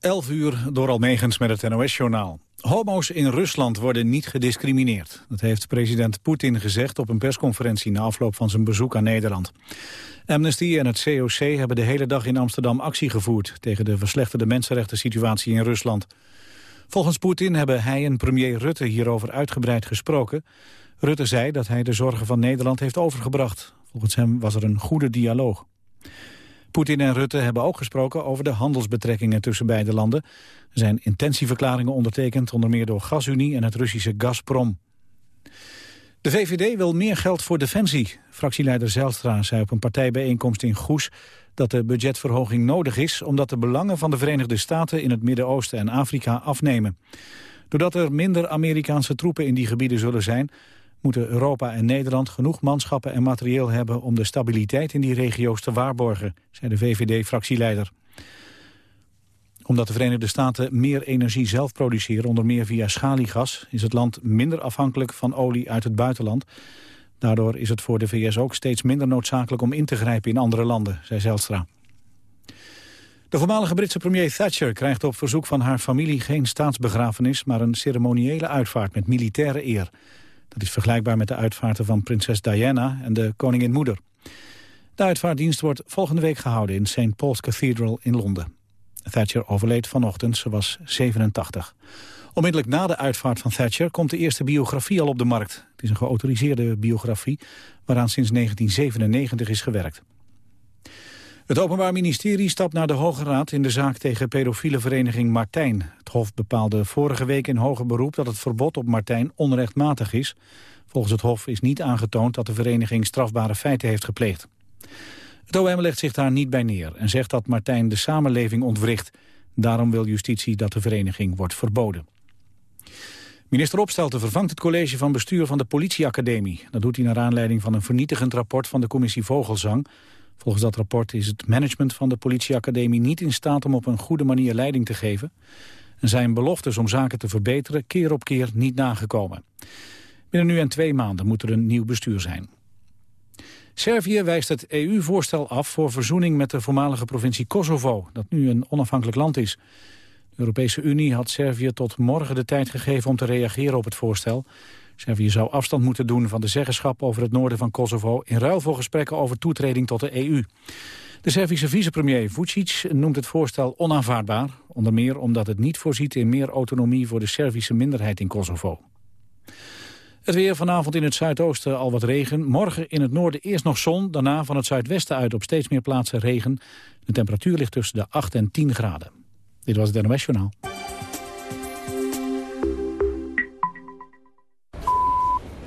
11 uur door Almegens met het NOS-journaal. Homo's in Rusland worden niet gediscrimineerd. Dat heeft president Poetin gezegd op een persconferentie... na afloop van zijn bezoek aan Nederland. Amnesty en het COC hebben de hele dag in Amsterdam actie gevoerd... tegen de verslechterde mensenrechten situatie in Rusland. Volgens Poetin hebben hij en premier Rutte hierover uitgebreid gesproken. Rutte zei dat hij de zorgen van Nederland heeft overgebracht. Volgens hem was er een goede dialoog. Poetin en Rutte hebben ook gesproken over de handelsbetrekkingen tussen beide landen. Er zijn intentieverklaringen ondertekend, onder meer door GasUnie en het Russische Gazprom. De VVD wil meer geld voor defensie. Fractieleider Zijlstra zei op een partijbijeenkomst in Goes dat de budgetverhoging nodig is omdat de belangen van de Verenigde Staten in het Midden-Oosten en Afrika afnemen. Doordat er minder Amerikaanse troepen in die gebieden zullen zijn, moeten Europa en Nederland genoeg manschappen en materieel hebben om de stabiliteit in die regio's te waarborgen, zei de VVD-fractieleider. Omdat de Verenigde Staten meer energie zelf produceren, onder meer via schaliegas, is het land minder afhankelijk van olie uit het buitenland. Daardoor is het voor de VS ook steeds minder noodzakelijk om in te grijpen in andere landen, zei Zelstra. De voormalige Britse premier Thatcher krijgt op verzoek van haar familie geen staatsbegrafenis, maar een ceremoniële uitvaart met militaire eer. Dat is vergelijkbaar met de uitvaarten van prinses Diana en de koningin moeder. De uitvaartdienst wordt volgende week gehouden in St. Paul's Cathedral in Londen. Thatcher overleed vanochtend, ze was 87. Onmiddellijk na de uitvaart van Thatcher komt de eerste biografie al op de markt. Het is een geautoriseerde biografie waaraan sinds 1997 is gewerkt. Het Openbaar Ministerie stapt naar de Hoge Raad in de zaak tegen pedofiele vereniging Martijn. Het Hof bepaalde vorige week in hoger beroep dat het verbod op Martijn onrechtmatig is. Volgens het Hof is niet aangetoond dat de vereniging strafbare feiten heeft gepleegd. Het OM legt zich daar niet bij neer en zegt dat Martijn de samenleving ontwricht. Daarom wil justitie dat de vereniging wordt verboden. Minister Opstelten vervangt het college van bestuur van de politieacademie. Dat doet hij naar aanleiding van een vernietigend rapport van de commissie Vogelzang... Volgens dat rapport is het management van de politieacademie niet in staat om op een goede manier leiding te geven. En zijn beloftes om zaken te verbeteren keer op keer niet nagekomen. Binnen nu en twee maanden moet er een nieuw bestuur zijn. Servië wijst het EU-voorstel af voor verzoening met de voormalige provincie Kosovo, dat nu een onafhankelijk land is. De Europese Unie had Servië tot morgen de tijd gegeven om te reageren op het voorstel. Servië zou afstand moeten doen van de zeggenschap over het noorden van Kosovo... in ruil voor gesprekken over toetreding tot de EU. De Servische vicepremier Vucic noemt het voorstel onaanvaardbaar. Onder meer omdat het niet voorziet in meer autonomie voor de Servische minderheid in Kosovo. Het weer vanavond in het zuidoosten al wat regen. Morgen in het noorden eerst nog zon. Daarna van het zuidwesten uit op steeds meer plaatsen regen. De temperatuur ligt tussen de 8 en 10 graden. Dit was het NOS Journaal.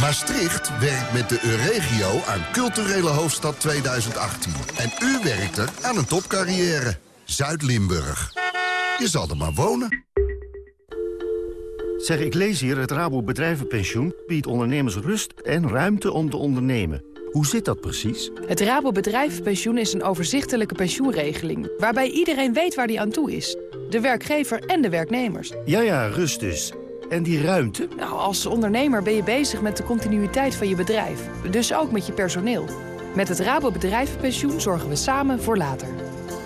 Maastricht werkt met de Euregio aan Culturele Hoofdstad 2018. En u werkt er aan een topcarrière. Zuid-Limburg. Je zal er maar wonen. Zeg, ik lees hier, het Rabo Bedrijvenpensioen biedt ondernemers rust en ruimte om te ondernemen. Hoe zit dat precies? Het Rabo Bedrijvenpensioen is een overzichtelijke pensioenregeling... waarbij iedereen weet waar die aan toe is. De werkgever en de werknemers. Ja, ja, rust dus. En die ruimte? Nou, als ondernemer ben je bezig met de continuïteit van je bedrijf. Dus ook met je personeel. Met het Rabo Bedrijvenpensioen zorgen we samen voor later.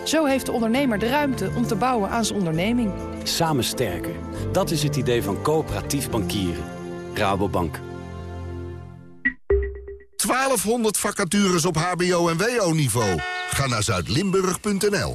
Zo heeft de ondernemer de ruimte om te bouwen aan zijn onderneming. Samen sterker. Dat is het idee van coöperatief bankieren. Rabobank. 1200 vacatures op hbo- en wo-niveau. Ga naar zuidlimburg.nl.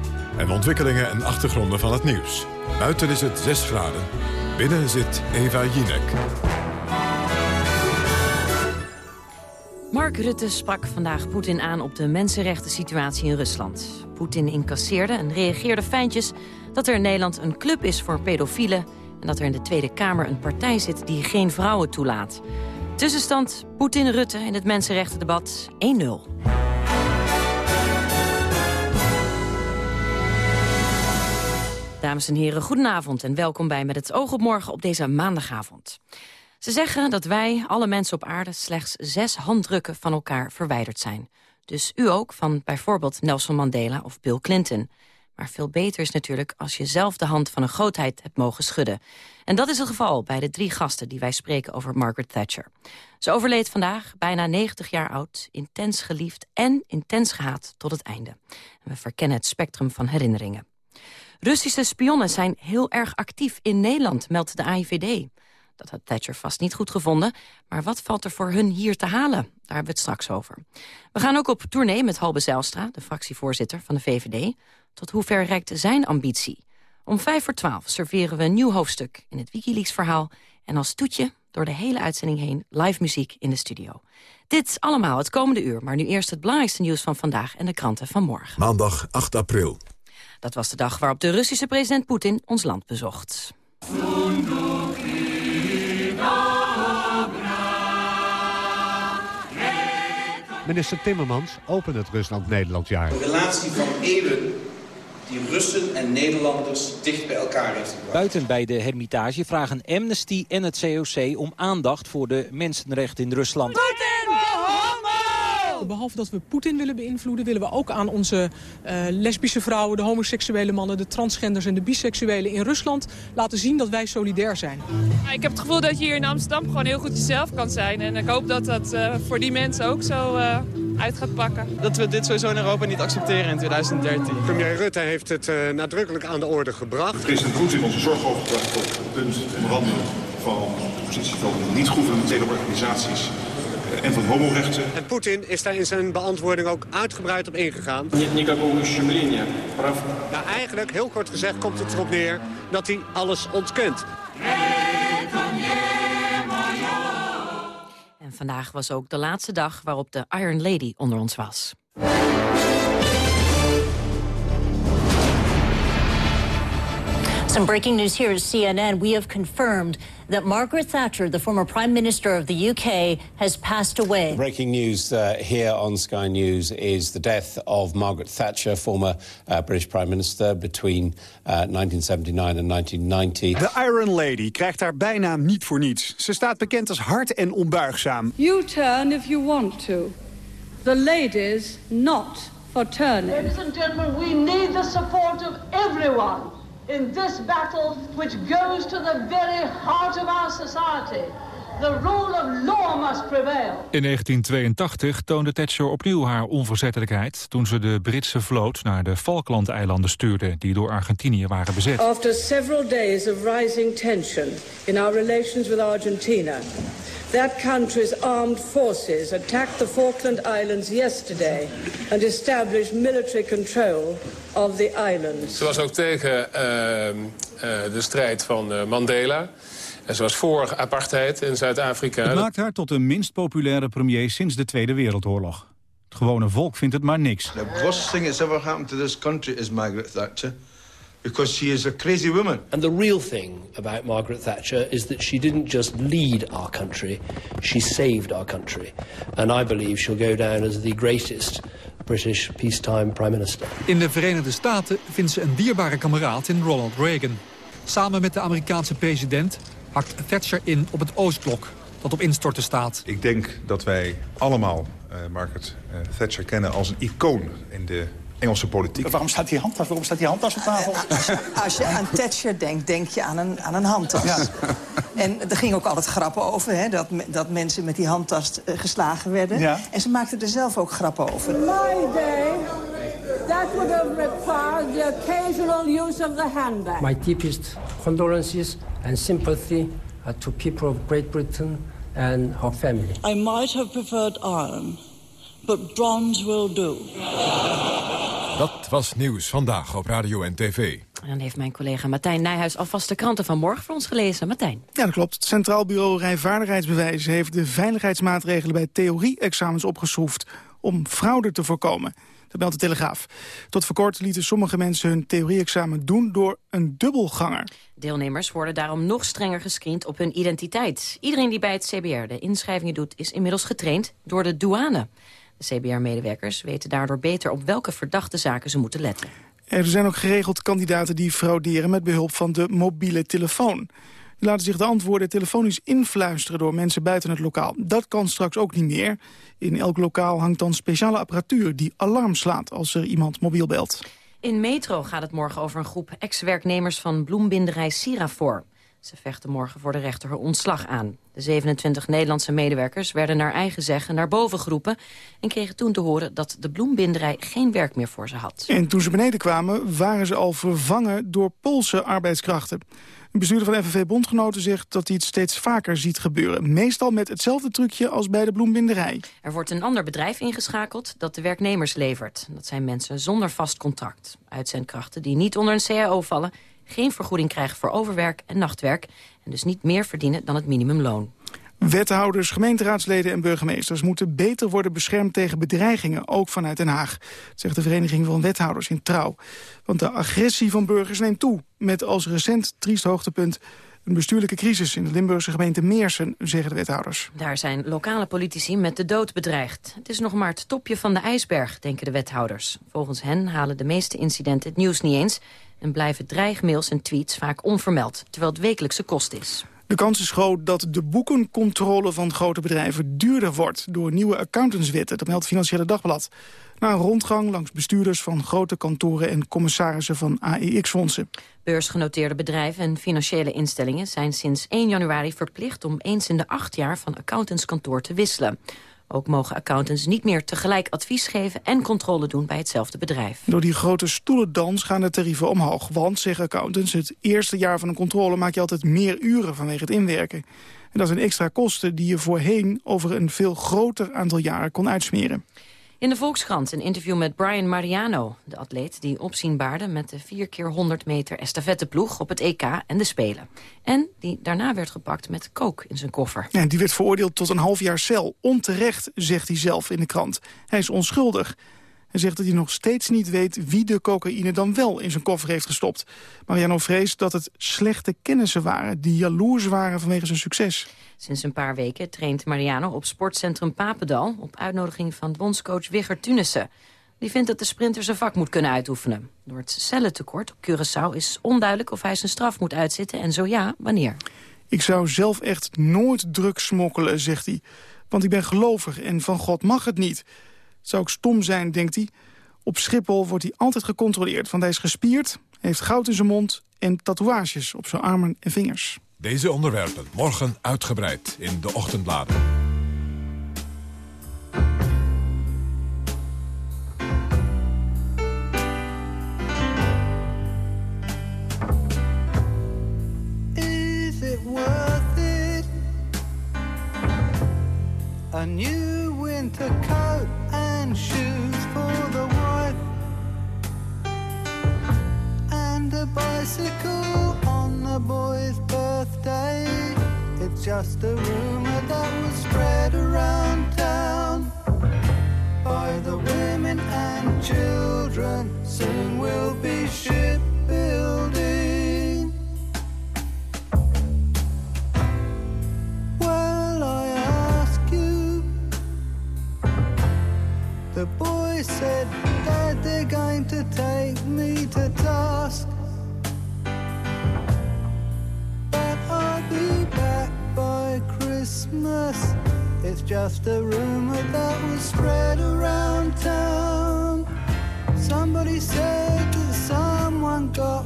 En ontwikkelingen en achtergronden van het nieuws. Buiten is het 6 graden. Binnen zit Eva Jinek. Mark Rutte sprak vandaag Poetin aan op de mensenrechten situatie in Rusland. Poetin incasseerde en reageerde fijntjes dat er in Nederland een club is voor pedofielen... en dat er in de Tweede Kamer een partij zit die geen vrouwen toelaat. Tussenstand Poetin-Rutte in het mensenrechtendebat 1-0. Dames en heren, goedenavond en welkom bij Met het oog op morgen op deze maandagavond. Ze zeggen dat wij, alle mensen op aarde, slechts zes handdrukken van elkaar verwijderd zijn. Dus u ook, van bijvoorbeeld Nelson Mandela of Bill Clinton. Maar veel beter is natuurlijk als je zelf de hand van een grootheid hebt mogen schudden. En dat is het geval bij de drie gasten die wij spreken over Margaret Thatcher. Ze overleed vandaag, bijna 90 jaar oud, intens geliefd en intens gehaat tot het einde. We verkennen het spectrum van herinneringen. Russische spionnen zijn heel erg actief in Nederland, meldt de AIVD. Dat had Thatcher vast niet goed gevonden. Maar wat valt er voor hun hier te halen? Daar hebben we het straks over. We gaan ook op tournee met Halbe Zijlstra, de fractievoorzitter van de VVD. Tot hoever reikt zijn ambitie? Om vijf voor twaalf serveren we een nieuw hoofdstuk in het Wikileaks-verhaal. En als toetje door de hele uitzending heen live muziek in de studio. Dit allemaal het komende uur, maar nu eerst het belangrijkste nieuws van vandaag en de kranten van morgen. Maandag 8 april. Dat was de dag waarop de Russische president Poetin ons land bezocht. Minister Timmermans opent het Rusland-Nederlandjaar. Een relatie van eeuwen die Russen en Nederlanders dicht bij elkaar heeft gebracht. Buiten bij de Hermitage vragen Amnesty en het COC om aandacht voor de mensenrechten in Rusland. Behalve dat we Poetin willen beïnvloeden... willen we ook aan onze uh, lesbische vrouwen, de homoseksuele mannen... de transgenders en de biseksuelen in Rusland laten zien dat wij solidair zijn. Ik heb het gevoel dat je hier in Amsterdam gewoon heel goed jezelf kan zijn. En ik hoop dat dat uh, voor die mensen ook zo uh, uit gaat pakken. Dat we dit sowieso in Europa niet accepteren in 2013. Premier Rutte heeft het nadrukkelijk aan de orde gebracht. President Poetin onze zorg overgebracht op het punt onder andere van de positie van niet-governementele organisaties en van homorechten. En Poetin is daar in zijn beantwoording ook uitgebreid op ingegaan. Nou, eigenlijk, heel kort gezegd, komt het erop neer dat hij alles ontkent. En vandaag was ook de laatste dag waarop de Iron Lady onder ons was. Some breaking news here at CNN. We have confirmed that Margaret Thatcher, the former Prime Minister of the UK, has passed away. Breaking news uh, here on Sky News is the death of Margaret Thatcher, former uh, British Prime Minister between uh, 1979 and 1990. De Iron Lady krijgt haar bijna niet voor niets. Ze staat bekend als hard en onbuigzaam. You turn if you want to. The ladies not for turning. Ladies and gentlemen, we need the support of everyone in this battle which goes to the very heart of our society. The rule of law must prevail. In 1982 toonde Thatcher opnieuw haar onverzettelijkheid... toen ze de Britse vloot naar de Falklandeilanden stuurde... die door Argentinië waren bezet. After several days of rising tension in our relations with Argentina... That country's armed forces attacked the Falkland Islands yesterday and established military control of the islands. Ze was ook tegen uh, uh, de strijd van uh, Mandela. En ze was voor apartheid in Zuid-Afrika. Het maakt haar tot de minst populaire premier sinds de Tweede Wereldoorlog. Het gewone volk vindt het maar niks. The worst thing that's ever happened to this country is Margaret Thatcher because she is a crazy woman. And the real thing about Margaret Thatcher is that she didn't just lead our country, she saved our country. And I believe she'll go down as the greatest British peacetime prime minister. In de Verenigde Staten vindt ze een dierbare kameraad in Ronald Reagan. Samen met de Amerikaanse president hakt Thatcher in op het Oostblok dat op instorten staat. Ik denk dat wij allemaal uh, Margaret uh, Thatcher kennen als een icoon in de Engelse politiek. Waarom staat die handtas, waarom staat die handtas op tafel? Als je, als je aan Thatcher denkt, denk je aan een, aan een handtas. Ja. En er ging ook altijd grappen over, hè, dat, dat mensen met die handtas uh, geslagen werden. Ja. En ze maakten er zelf ook grappen over. My day, that would have required the occasional use of the handbag. My deepest condolences and sympathy are to people of Great Britain and her family. I might have preferred iron, but bronze will do. Dat was Nieuws Vandaag op Radio en TV. En dan heeft mijn collega Martijn Nijhuis alvast de kranten van morgen voor ons gelezen. Martijn. Ja, dat klopt. Het Centraal Bureau Rijvaardigheidsbewijs heeft de veiligheidsmaatregelen bij theorie-examens opgeschroefd om fraude te voorkomen. Dat meldt de Telegraaf. Tot voor kort lieten sommige mensen hun theorie-examen doen door een dubbelganger. Deelnemers worden daarom nog strenger gescreend op hun identiteit. Iedereen die bij het CBR de inschrijvingen doet is inmiddels getraind door de douane. De CBR-medewerkers weten daardoor beter op welke verdachte zaken ze moeten letten. Er zijn ook geregeld kandidaten die frauderen met behulp van de mobiele telefoon. Die laten zich de antwoorden telefonisch influisteren door mensen buiten het lokaal. Dat kan straks ook niet meer. In elk lokaal hangt dan speciale apparatuur die alarm slaat als er iemand mobiel belt. In Metro gaat het morgen over een groep ex-werknemers van bloembinderij Sirafor. Ze vechten morgen voor de rechter hun ontslag aan. De 27 Nederlandse medewerkers werden naar eigen zeggen naar boven geroepen... en kregen toen te horen dat de bloembinderij geen werk meer voor ze had. En toen ze beneden kwamen waren ze al vervangen door Poolse arbeidskrachten. Een bestuurder van FNV Bondgenoten zegt dat hij het steeds vaker ziet gebeuren. Meestal met hetzelfde trucje als bij de bloembinderij. Er wordt een ander bedrijf ingeschakeld dat de werknemers levert. Dat zijn mensen zonder vast contract. Uitzendkrachten die niet onder een CAO vallen geen vergoeding krijgen voor overwerk en nachtwerk... en dus niet meer verdienen dan het minimumloon. Wethouders, gemeenteraadsleden en burgemeesters moeten beter worden beschermd tegen bedreigingen, ook vanuit Den Haag, zegt de Vereniging van Wethouders in Trouw. Want de agressie van burgers neemt toe, met als recent triest hoogtepunt een bestuurlijke crisis in de Limburgse gemeente Meersen, zeggen de wethouders. Daar zijn lokale politici met de dood bedreigd. Het is nog maar het topje van de ijsberg, denken de wethouders. Volgens hen halen de meeste incidenten het nieuws niet eens en blijven dreigmails en tweets vaak onvermeld, terwijl het wekelijkse kost is. De kans is groot dat de boekencontrole van grote bedrijven duurder wordt door nieuwe accountantswetten. Dat meldt Financiële Dagblad. Na een rondgang langs bestuurders van grote kantoren en commissarissen van AEX-fondsen. Beursgenoteerde bedrijven en financiële instellingen zijn sinds 1 januari verplicht om eens in de acht jaar van accountantskantoor te wisselen. Ook mogen accountants niet meer tegelijk advies geven en controle doen bij hetzelfde bedrijf. Door die grote stoelendans gaan de tarieven omhoog. Want, zeggen accountants, het eerste jaar van een controle maak je altijd meer uren vanwege het inwerken. En dat zijn extra kosten die je voorheen over een veel groter aantal jaren kon uitsmeren. In de Volkskrant een interview met Brian Mariano, de atleet die opzien baarde met de 4 keer 100 meter estafetteploeg op het EK en de Spelen. En die daarna werd gepakt met kook in zijn koffer. Ja, die werd veroordeeld tot een half jaar cel. Onterecht, zegt hij zelf in de krant. Hij is onschuldig. Hij zegt dat hij nog steeds niet weet wie de cocaïne dan wel in zijn koffer heeft gestopt. Mariano vreest dat het slechte kennissen waren die jaloers waren vanwege zijn succes. Sinds een paar weken traint Mariano op sportcentrum Papendal... op uitnodiging van bondscoach Wigger Tunissen. Die vindt dat de sprinter zijn vak moet kunnen uitoefenen. Door het cellentekort op Curaçao is onduidelijk of hij zijn straf moet uitzitten... en zo ja, wanneer. Ik zou zelf echt nooit drugs smokkelen, zegt hij. Want ik ben gelovig en van God mag het niet. Zou ook stom zijn, denkt hij. Op Schiphol wordt hij altijd gecontroleerd, want hij is gespierd... heeft goud in zijn mond en tatoeages op zijn armen en vingers. Deze onderwerpen morgen uitgebreid in de ochtendbladen. Just a rumor that was spread around town by the women and children. Soon we'll be shipbuilding. Well, I ask you. The boy said that they're going to take me to task. Christmas. It's just a rumor that was spread around town. Somebody said that someone got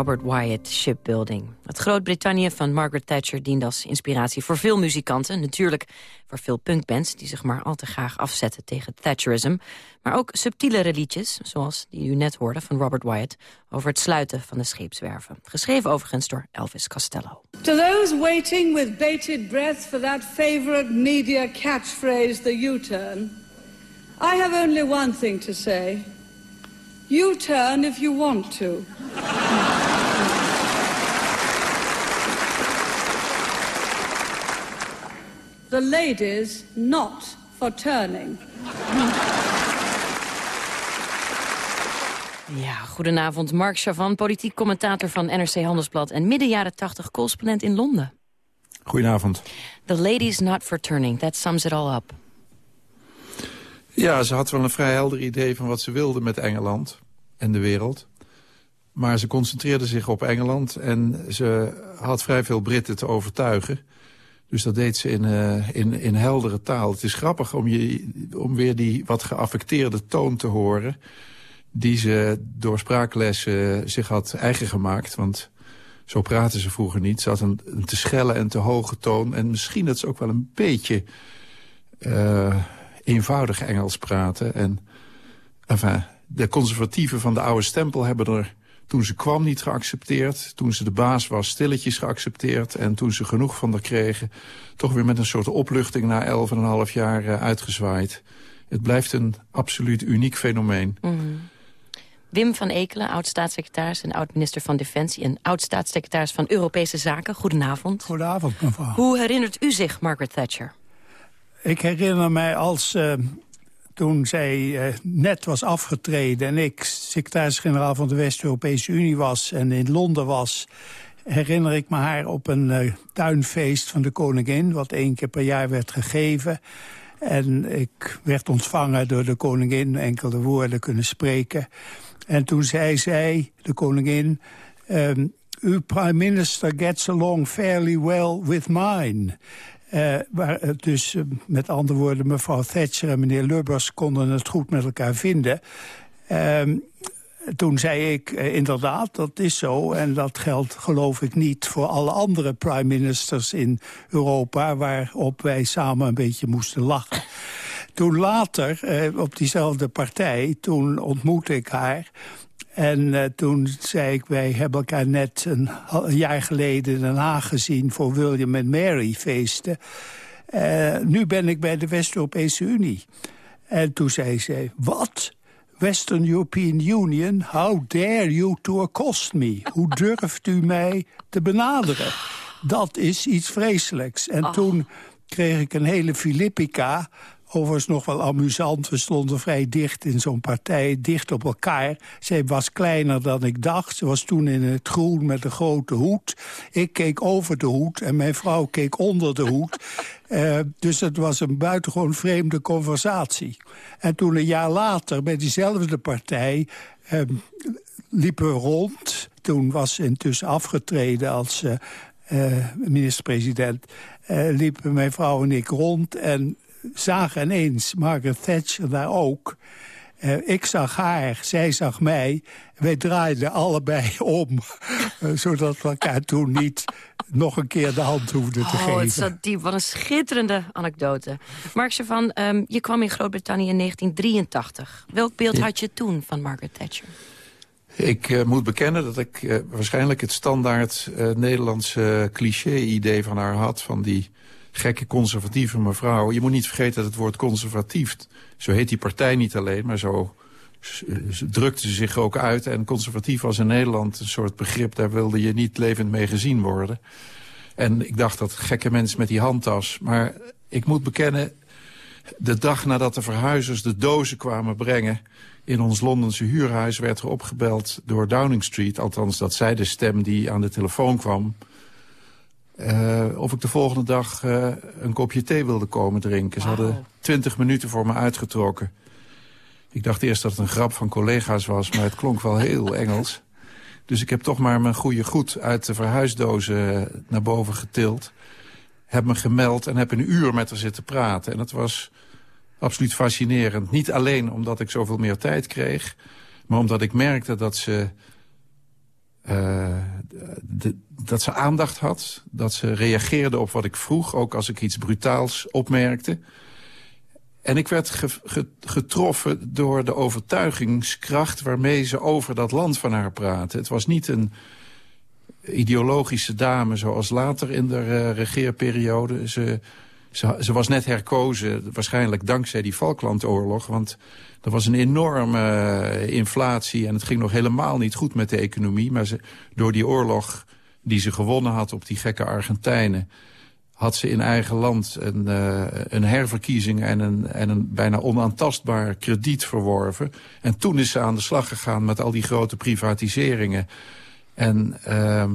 Robert Wyatt Shipbuilding. Het Groot-Brittannië van Margaret Thatcher diende als inspiratie voor veel muzikanten. Natuurlijk voor veel punkbands die zich maar al te graag afzetten tegen Thatcherism. Maar ook subtielere liedjes, zoals die u net hoorde van Robert Wyatt... over het sluiten van de scheepswerven. Geschreven overigens door Elvis Costello. To those waiting with bated breath for that favorite media catchphrase, the U-turn, I have only one thing to say. U-turn if you want to. the ladies not for turning. Ja, goedenavond. Mark Chavan, politiek commentator van NRC Handelsblad... en midden jaren 80 correspondent in Londen. Goedenavond. The ladies not for turning, that sums it all up. Ja, ze had wel een vrij helder idee van wat ze wilde met Engeland en de wereld. Maar ze concentreerde zich op Engeland en ze had vrij veel Britten te overtuigen. Dus dat deed ze in, uh, in, in heldere taal. Het is grappig om, je, om weer die wat geaffecteerde toon te horen... die ze door spraaklessen zich had eigen gemaakt. Want zo praten ze vroeger niet. Ze had een, te schelle en te hoge toon. En misschien dat ze ook wel een beetje uh, eenvoudig Engels praten. En enfin, de conservatieven van de oude stempel hebben er toen ze kwam niet geaccepteerd. Toen ze de baas was stilletjes geaccepteerd. En toen ze genoeg van haar kregen... toch weer met een soort opluchting na elf en een half jaar uh, uitgezwaaid. Het blijft een absoluut uniek fenomeen. Mm. Wim van Ekelen, oud-staatssecretaris en oud-minister van Defensie... en oud-staatssecretaris van Europese Zaken. Goedenavond. Goedenavond, mevrouw. Hoe herinnert u zich Margaret Thatcher? Ik herinner mij als... Uh, toen zij uh, net was afgetreden en ik secretaris-generaal van de West-Europese Unie was... en in Londen was, herinner ik me haar op een uh, tuinfeest van de koningin... wat één keer per jaar werd gegeven. En ik werd ontvangen door de koningin, enkele woorden kunnen spreken. En toen zei zij, de koningin... Um, uw prime minister gets along fairly well with mine... Uh, waar, dus uh, met andere woorden, mevrouw Thatcher en meneer Lubbers konden het goed met elkaar vinden. toen zei ik, inderdaad, dat is zo. En dat geldt, geloof ik, niet voor alle andere prime ministers in Europa... waarop wij samen een beetje moesten lachen. Toen later, op diezelfde partij, toen ontmoette ik haar... En uh, toen zei ik, wij hebben elkaar net een, een, jaar geleden in Den Haag gezien... voor William en Mary feesten. Uh, nu ben ik bij de West-Europese Unie. En toen zei ze, wat? Western European Union, how dare you to accost me? Hoe durft u mij te benaderen? Dat is iets vreselijks. En oh. toen kreeg ik een hele Filippica Overigens nog wel amusant. We stonden vrij dicht in zo'n partij, dicht op elkaar. Zij was kleiner dan ik dacht. Ze was toen in het groen met een grote hoed. Ik keek over de hoed en mijn vrouw keek onder de hoed. Uh, dus het was een buitengewoon vreemde conversatie. En toen een jaar later bij diezelfde partij uh, liepen we rond. Toen was ze intussen afgetreden als uh, minister-president. liepen mijn vrouw en ik rond en zagen ineens Margaret Thatcher daar ook. Uh, ik zag haar, zij zag mij. Wij draaiden allebei om. Uh, zodat we elkaar toen niet nog een keer de hand hoefden te oh, geven. Het zat diep. Wat een schitterende anekdote. Mark van, um, je kwam in Groot-Brittannië in 1983. Welk beeld ja. had je toen van Margaret Thatcher? Ik uh, moet bekennen dat ik uh, waarschijnlijk het standaard uh, Nederlandse cliché-idee van haar had... van die gekke conservatieve mevrouw. Je moet niet vergeten dat het woord conservatief... zo heet die partij niet alleen, maar zo ze drukte zich ook uit. En conservatief was in Nederland een soort begrip... daar wilde je niet levend mee gezien worden. En ik dacht dat gekke mensen met die handtas. Maar ik moet bekennen, de dag nadat de verhuizers de dozen kwamen brengen... in ons Londense huurhuis werd er opgebeld door Downing Street. Althans, dat zei de stem die aan de telefoon kwam. Uh, of ik de volgende dag uh, een kopje thee wilde komen drinken. Ze hadden twintig minuten voor me uitgetrokken. Ik dacht eerst dat het een grap van collega's was, maar het klonk wel heel Engels. Dus ik heb toch maar mijn goede goed uit de verhuisdozen naar boven getild. Heb me gemeld en heb een uur met haar zitten praten. En dat was absoluut fascinerend. Niet alleen omdat ik zoveel meer tijd kreeg... maar omdat ik merkte dat ze, uh, de, dat ze aandacht had. Dat ze reageerde op wat ik vroeg, ook als ik iets brutaals opmerkte. En ik werd getroffen door de overtuigingskracht waarmee ze over dat land van haar praatte. Het was niet een ideologische dame zoals later in de uh, regeerperiode. Ze, ze, was net herkozen, waarschijnlijk dankzij die Falklandoorlog. Want er was een enorme uh, inflatie en het ging nog helemaal niet goed met de economie. Maar ze, door die oorlog die ze gewonnen had op die gekke Argentijnen had ze in eigen land een, uh, een herverkiezing en een, en een bijna onaantastbaar krediet verworven. En toen is ze aan de slag gegaan met al die grote privatiseringen. En uh,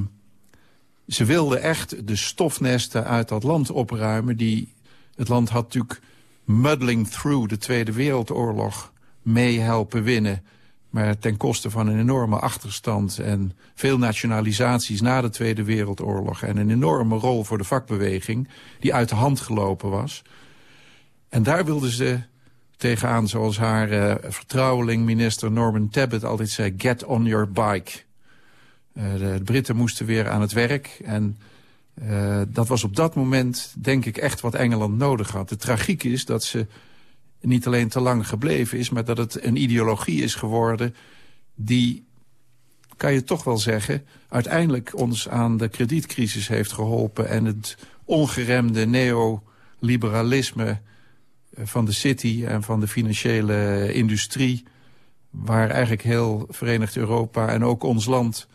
ze wilde echt de stofnesten uit dat land opruimen. Die, het land had natuurlijk muddling through de Tweede Wereldoorlog mee helpen winnen maar ten koste van een enorme achterstand... en veel nationalisaties na de Tweede Wereldoorlog... en een enorme rol voor de vakbeweging die uit de hand gelopen was. En daar wilden ze tegenaan, zoals haar uh, vertrouweling minister Norman Tebbit altijd zei... get on your bike. Uh, de, Britten moesten weer aan het werk en... Uh, dat was op dat moment, denk ik, echt wat Engeland nodig had. De tragiek is dat ze niet alleen te lang gebleven is... maar dat het een ideologie is geworden die, kan je toch wel zeggen... uiteindelijk ons aan de kredietcrisis heeft geholpen... en het ongeremde neoliberalisme eh, van de city en van de financiële industrie... waar eigenlijk heel Verenigd Europa en ook ons land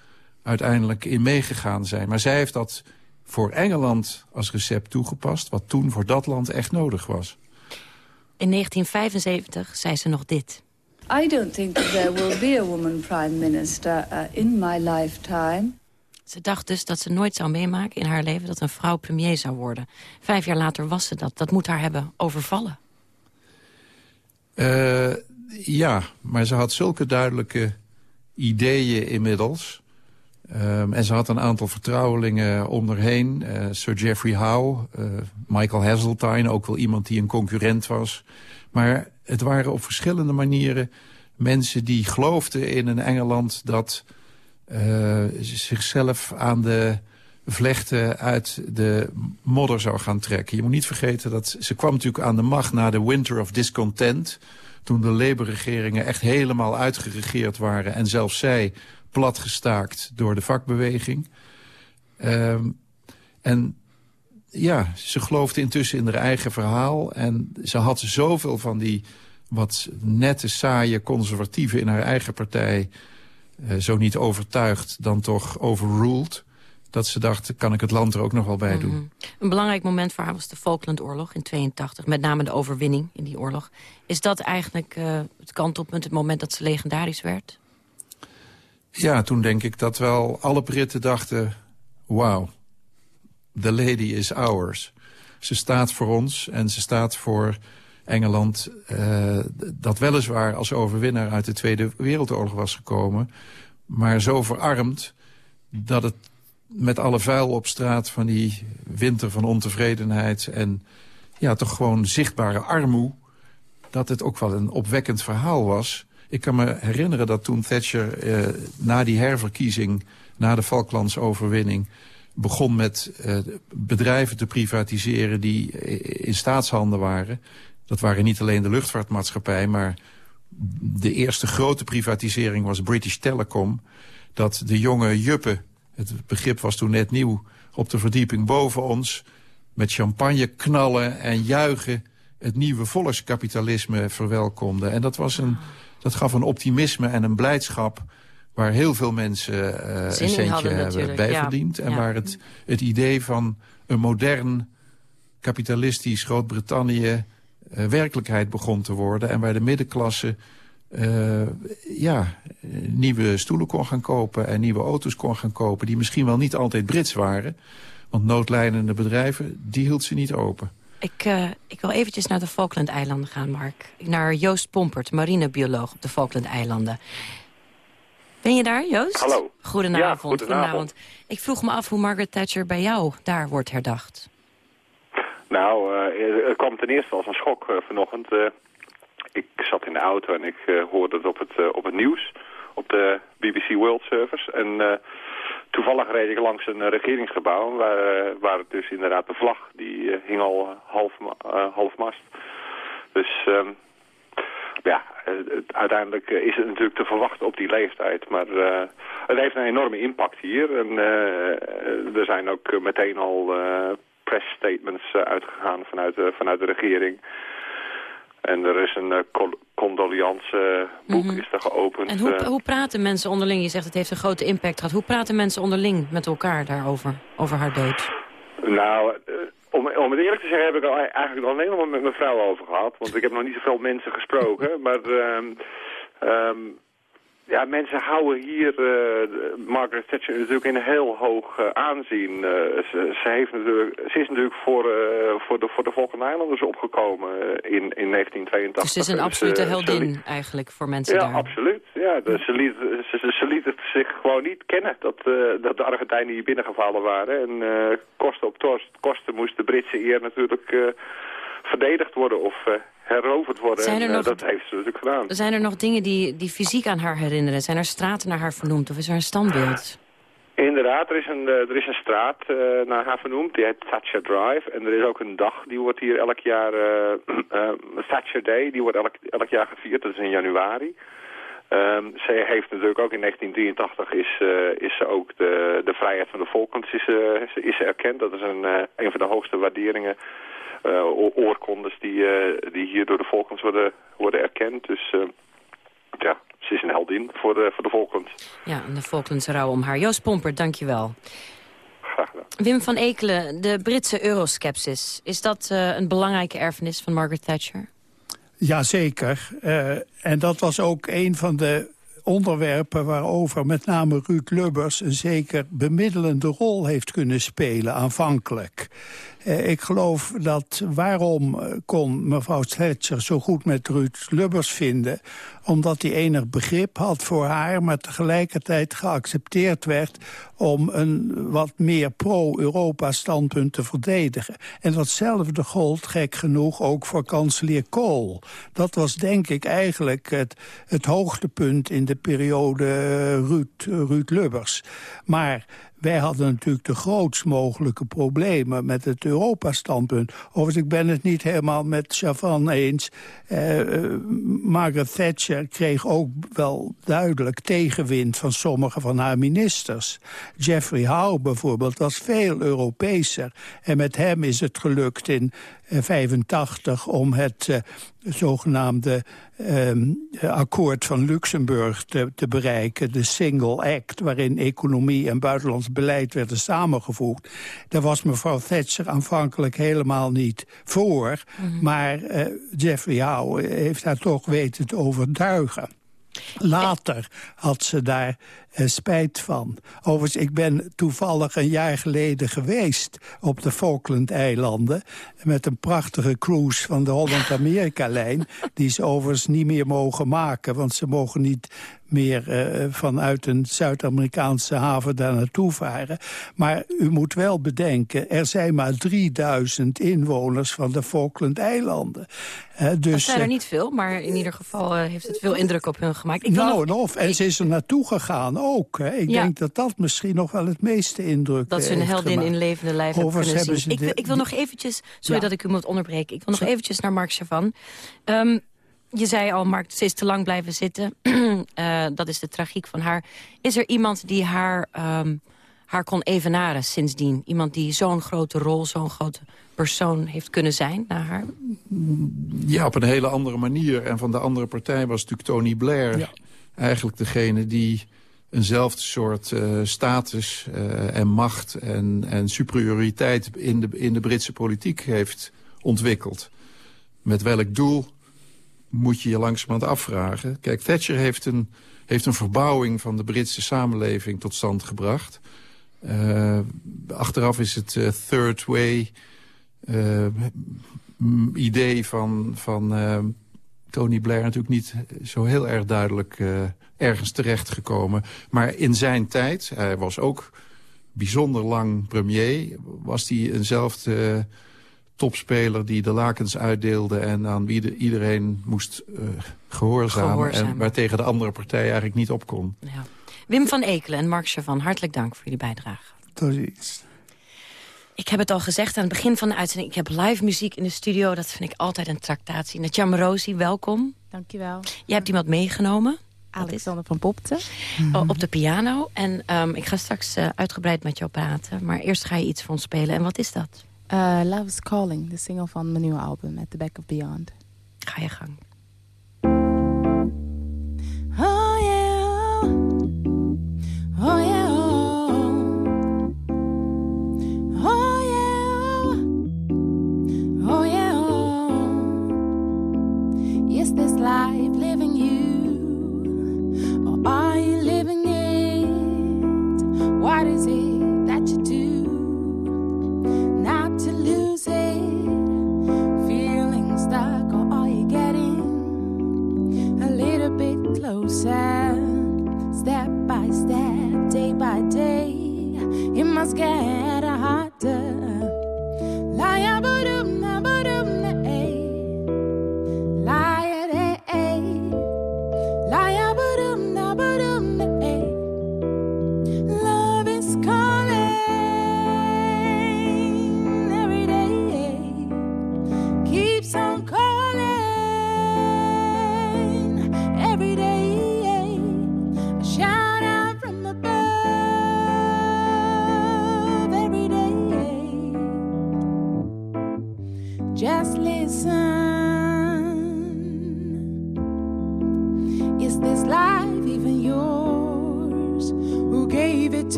uiteindelijk in meegegaan zijn. Maar zij heeft dat voor Engeland als recept toegepast... wat toen voor dat land echt nodig was. In 1975 zei ze nog dit. I don't think that there will be a woman prime minister uh, in my lifetime. Ze dacht dus dat ze nooit zou meemaken in haar leven dat een vrouw premier zou worden. Vijf jaar later was ze dat. Dat moet haar hebben overvallen. Uh, ja, maar ze had zulke duidelijke ideeën inmiddels. Um, en ze had een aantal vertrouwelingen onderheen. Uh, Sir Geoffrey Howe, uh, Michael Heseltine, ook wel iemand die een concurrent was. Maar het waren op verschillende manieren mensen die geloofden in een Engeland... dat uh, zichzelf aan de vlechten uit de modder zou gaan trekken. Je moet niet vergeten dat ze kwam natuurlijk aan de macht na de Winter of Discontent... toen de Labour-regeringen echt helemaal uitgeregeerd waren... en zelfs zij platgestaakt door de vakbeweging. Um, en ja, ze geloofde intussen in haar eigen verhaal. En ze had zoveel van die wat nette, saaie conservatieven in haar eigen partij... Uh, zo niet overtuigd, dan toch overruled... dat ze dacht, kan ik het land er ook nog wel bij doen. Mm Een belangrijk moment voor haar was de Falklandoorlog in 82. Met name de overwinning in die oorlog. Is dat eigenlijk uh, het kantelpunt, het moment dat ze legendarisch werd? Ja, toen denk ik dat wel alle Britten dachten... wauw, the lady is ours. Ze staat voor ons en ze staat voor Engeland... Uh, dat weliswaar als overwinnaar uit de Tweede Wereldoorlog was gekomen... maar zo verarmd dat het met alle vuil op straat van die winter van ontevredenheid... en ja, toch gewoon zichtbare armoe... dat het ook wel een opwekkend verhaal was... Ik kan me herinneren dat toen Thatcher eh, na die herverkiezing... na de Falklandsoverwinning begon met uh, bedrijven te privatiseren... die in staatshanden waren. Dat waren niet alleen de luchtvaartmaatschappij... maar de eerste grote privatisering was British Telecom. Dat de jonge juppen, het begrip was toen net nieuw... op de verdieping boven ons met champagne knallen en juichen... het nieuwe volkskapitalisme verwelkomden. En dat was een dat gaf een optimisme en een blijdschap waar heel veel mensen uh, een centje hebben bijverdiend. En waar het, het idee van een modern kapitalistisch Groot-Brittannië uh, werkelijkheid begon te worden. En waar de middenklasse uh, ja, nieuwe stoelen kon gaan kopen en nieuwe auto's kon gaan kopen... die misschien wel niet altijd Brits waren. Want noodlijdende bedrijven, die hield ze niet open. Ik, uh, ik wil eventjes naar de Falkland-eilanden gaan, Mark. Naar Joost Pompert, marinebioloog op de Falkland-eilanden. Ben je daar, Joost? Hallo. Goedenavond. Ja, goedenavond. Ik vroeg me af hoe Margaret Thatcher bij jou daar wordt herdacht. Nou, uh, het kwam ten eerste als een schok uh, vanochtend. Ik zat in de auto en ik hoorde het op het, op het nieuws, op de BBC World Service. En toevallig reed ik langs een regeringsgebouw waar, waar het dus inderdaad de vlag, die hing al half, half mast. Dus... Um, ja, uiteindelijk is het natuurlijk te verwachten op die leeftijd. Maar het heeft een enorme impact hier. En er zijn ook meteen al uh, press statements uitgegaan vanuit, vanuit de regering. En er is een condoliance boek mm -hmm. is er geopend. En hoe, hoe praten mensen onderling? Je zegt het heeft een grote impact gehad. Hoe praten mensen onderling met elkaar daarover, over haar dood? Nou, om, om het eerlijk te zeggen heb ik al eigenlijk alleen nog met mijn vrouw over gehad. Want ik heb nog niet zoveel mensen gesproken. Maar um, um, ja, mensen houden hier uh, Margaret Thatcher natuurlijk in heel hoog uh, aanzien. Uh, ze, ze, heeft natuurlijk, ze is natuurlijk voor, voor de, voor de Falkland Islanders opgekomen in, in 1982. Dus het is een absolute heldin eigenlijk voor mensen ja, daar. Ja, absoluut. Ja, dus ze, liet, ze, ze, ze, liet het zich gewoon niet kennen dat, dat de Argentijnen hier binnengevallen waren. En kosten op kosten moest de Britse eer natuurlijk verdedigd worden of heroverd worden. Zijn er en, nog, dat heeft ze natuurlijk gedaan. Zijn er nog dingen die, die fysiek aan haar herinneren? Zijn er straten naar haar vernoemd of is er een standbeeld? Inderdaad, er is een, er is een straat uh, naar haar vernoemd, die heet Thatcher Drive. En er is ook een dag, die wordt hier elk jaar, uh, uh, Thatcher Day, die wordt elk, elk jaar gevierd, dat is in januari. Um, ze heeft natuurlijk ook in 1983 is, is ze ook de, de vrijheid van de Falklands is, is ze erkend. Dat is een, een van de hoogste waarderingen oorkondes die, uh, die hier door de Falklands worden, worden erkend. Dus uh, ja, ze is een heldin voor de, voor de Falklands. Ja, en de Falklands rouw om haar. Joost Pomper, dankjewel. Graag gedaan. Wim van Ekelen, de Britse euroskepsis. Is dat een belangrijke erfenis van Margaret Thatcher? Jazeker. en dat was ook een van de onderwerpen waarover met name Ruud Lubbers... een zeker bemiddelende rol heeft kunnen spelen aanvankelijk. Eh, ik geloof dat waarom kon mevrouw Thatcher zo goed met Ruud Lubbers vinden... omdat hij enig begrip had voor haar... maar tegelijkertijd geaccepteerd werd om een wat meer pro-Europa standpunt te verdedigen. En datzelfde gold, gek genoeg, ook voor kanselier Kool. Dat was denk ik eigenlijk het, het hoogtepunt in de periode Ruud, Ruud Lubbers. Maar wij hadden natuurlijk de grootst mogelijke problemen met het Europa-standpunt. Overigens, ik ben het niet helemaal met Chavan eens. Uh, Margaret Thatcher kreeg ook wel duidelijk tegenwind van sommige van haar ministers. Jeffrey Howe bijvoorbeeld was veel Europeeser. En met hem is het gelukt in 85 om het zogenaamde um, akkoord van Luxemburg te, te, bereiken. De Single Act, waarin economie en buitenlands beleid werden samengevoegd. Daar was mevrouw Thatcher aanvankelijk helemaal niet voor. Mm -hmm. Maar uh, Jeffrey Howe heeft haar toch weten te overtuigen. Later had ze daar uh, spijt van. Overigens, ik ben toevallig een jaar geleden geweest op de Falkland-eilanden... met een prachtige cruise van de Holland-Amerika-lijn... die ze overigens niet meer mogen maken, want ze mogen niet meer uh, vanuit een Zuid-Amerikaanse haven daar naartoe varen. Maar u moet wel bedenken, er zijn maar 3000 inwoners van de Falkland-eilanden. Uh, dus, dat zijn er niet veel, maar in ieder geval uh, heeft het veel indruk op hun gemaakt. Ik nou en of, en ze is er naartoe gegaan ook. Hè. Ik ja. denk dat dat misschien nog wel het meeste indruk Dat ze een heldin gemaakt. in levende lijf hebben kunnen zien. Ik, de, ik, wil nog eventjes, sorry ja. dat ik u moet onderbreken, ik wil nog eventjes naar Mark Chavan. Um, je zei al, Mark, ze is te lang blijven zitten. uh, dat is de tragiek van haar. Is er iemand die haar, um, haar kon evenaren sindsdien? Iemand die zo'n grote rol, zo'n grote persoon heeft kunnen zijn naar haar? Ja, op een hele andere manier. En van de andere partij was natuurlijk Tony Blair eigenlijk degene die eenzelfde soort uh, status uh, en macht en, en superioriteit in de, in de Britse politiek heeft ontwikkeld. Met welk doel moet je je langzamerhand afvragen. Kijk, Thatcher heeft een, heeft een verbouwing van de Britse samenleving tot stand gebracht. Uh, achteraf is het third way idee van, van Tony Blair natuurlijk niet zo heel erg duidelijk uh, ergens terechtgekomen. Maar in zijn tijd, hij was ook bijzonder lang premier... was hij eenzelfde topspeler die de lakens uitdeelde... en aan wie iedereen moest uh, gehoorzamen, gehoorzamen. En waar tegen de andere partij eigenlijk niet op kon. Ja. Wim van Ekelen en Mark Chavan, hartelijk dank voor jullie bijdrage. Tot ziens. Ik heb het al gezegd aan het begin van de uitzending. Ik heb live muziek in de studio. Dat vind ik altijd een tractatie. Natja Rosie, welkom. Dankjewel. Je hebt iemand meegenomen. Alexander van Popte. Oh, op de piano. En um, ik ga straks uh, uitgebreid met jou praten. Maar eerst ga je iets voor ons spelen. En wat is dat? Uh, Love is Calling, de single van mijn nieuwe album, At the Back of Beyond. Ga je gang. Oh yeah, oh yeah.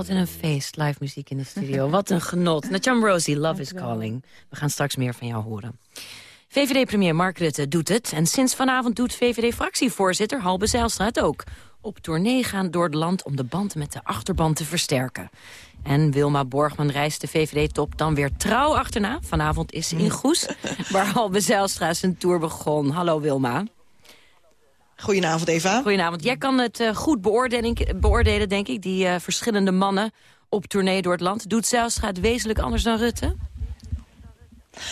Altijd een feest, live muziek in de studio. Wat een genot. Nathan Rosie, Love is Calling. We gaan straks meer van jou horen. VVD-premier Mark Rutte doet het. En sinds vanavond doet VVD-fractievoorzitter Halbe Zijlstra het ook. Op tournee gaan door het land om de band met de achterban te versterken. En Wilma Borgman reist de VVD-top dan weer trouw achterna. Vanavond is ze in Goes, waar Halbe Zijlstra zijn tour begon. Hallo Wilma. Goedenavond, Eva. Goedenavond. Jij kan het uh, goed beoordelen, beoordelen, denk ik, die uh, verschillende mannen op tournee door het land. Doet Zijlstra het wezenlijk anders dan Rutte?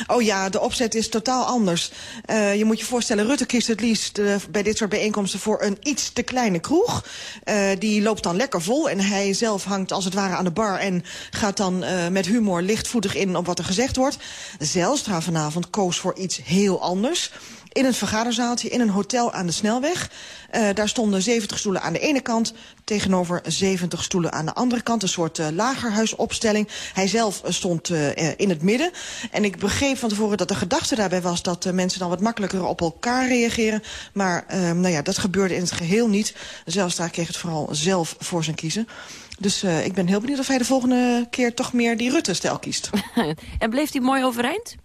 Oh ja, de opzet is totaal anders. Uh, je moet je voorstellen, Rutte kiest het liefst uh, bij dit soort bijeenkomsten voor een iets te kleine kroeg. Uh, die loopt dan lekker vol en hij zelf hangt als het ware aan de bar... en gaat dan met humor lichtvoetig in op wat er gezegd wordt. Zelstra vanavond koos voor iets heel anders in een vergaderzaaltje in een hotel aan de snelweg. Uh, daar stonden 70 stoelen aan de ene kant... tegenover 70 stoelen aan de andere kant. Een soort uh, lagerhuisopstelling. Hij zelf stond uh, in het midden. En ik begreep van tevoren dat de gedachte daarbij was... dat mensen dan wat makkelijker op elkaar reageren. Maar nou ja, dat gebeurde in het geheel niet. Zelstra kreeg het vooral zelf voor zijn kiezen. Dus ik ben heel benieuwd of hij de volgende keer toch meer die Rutte-stijl kiest. en bleef hij mooi overeind?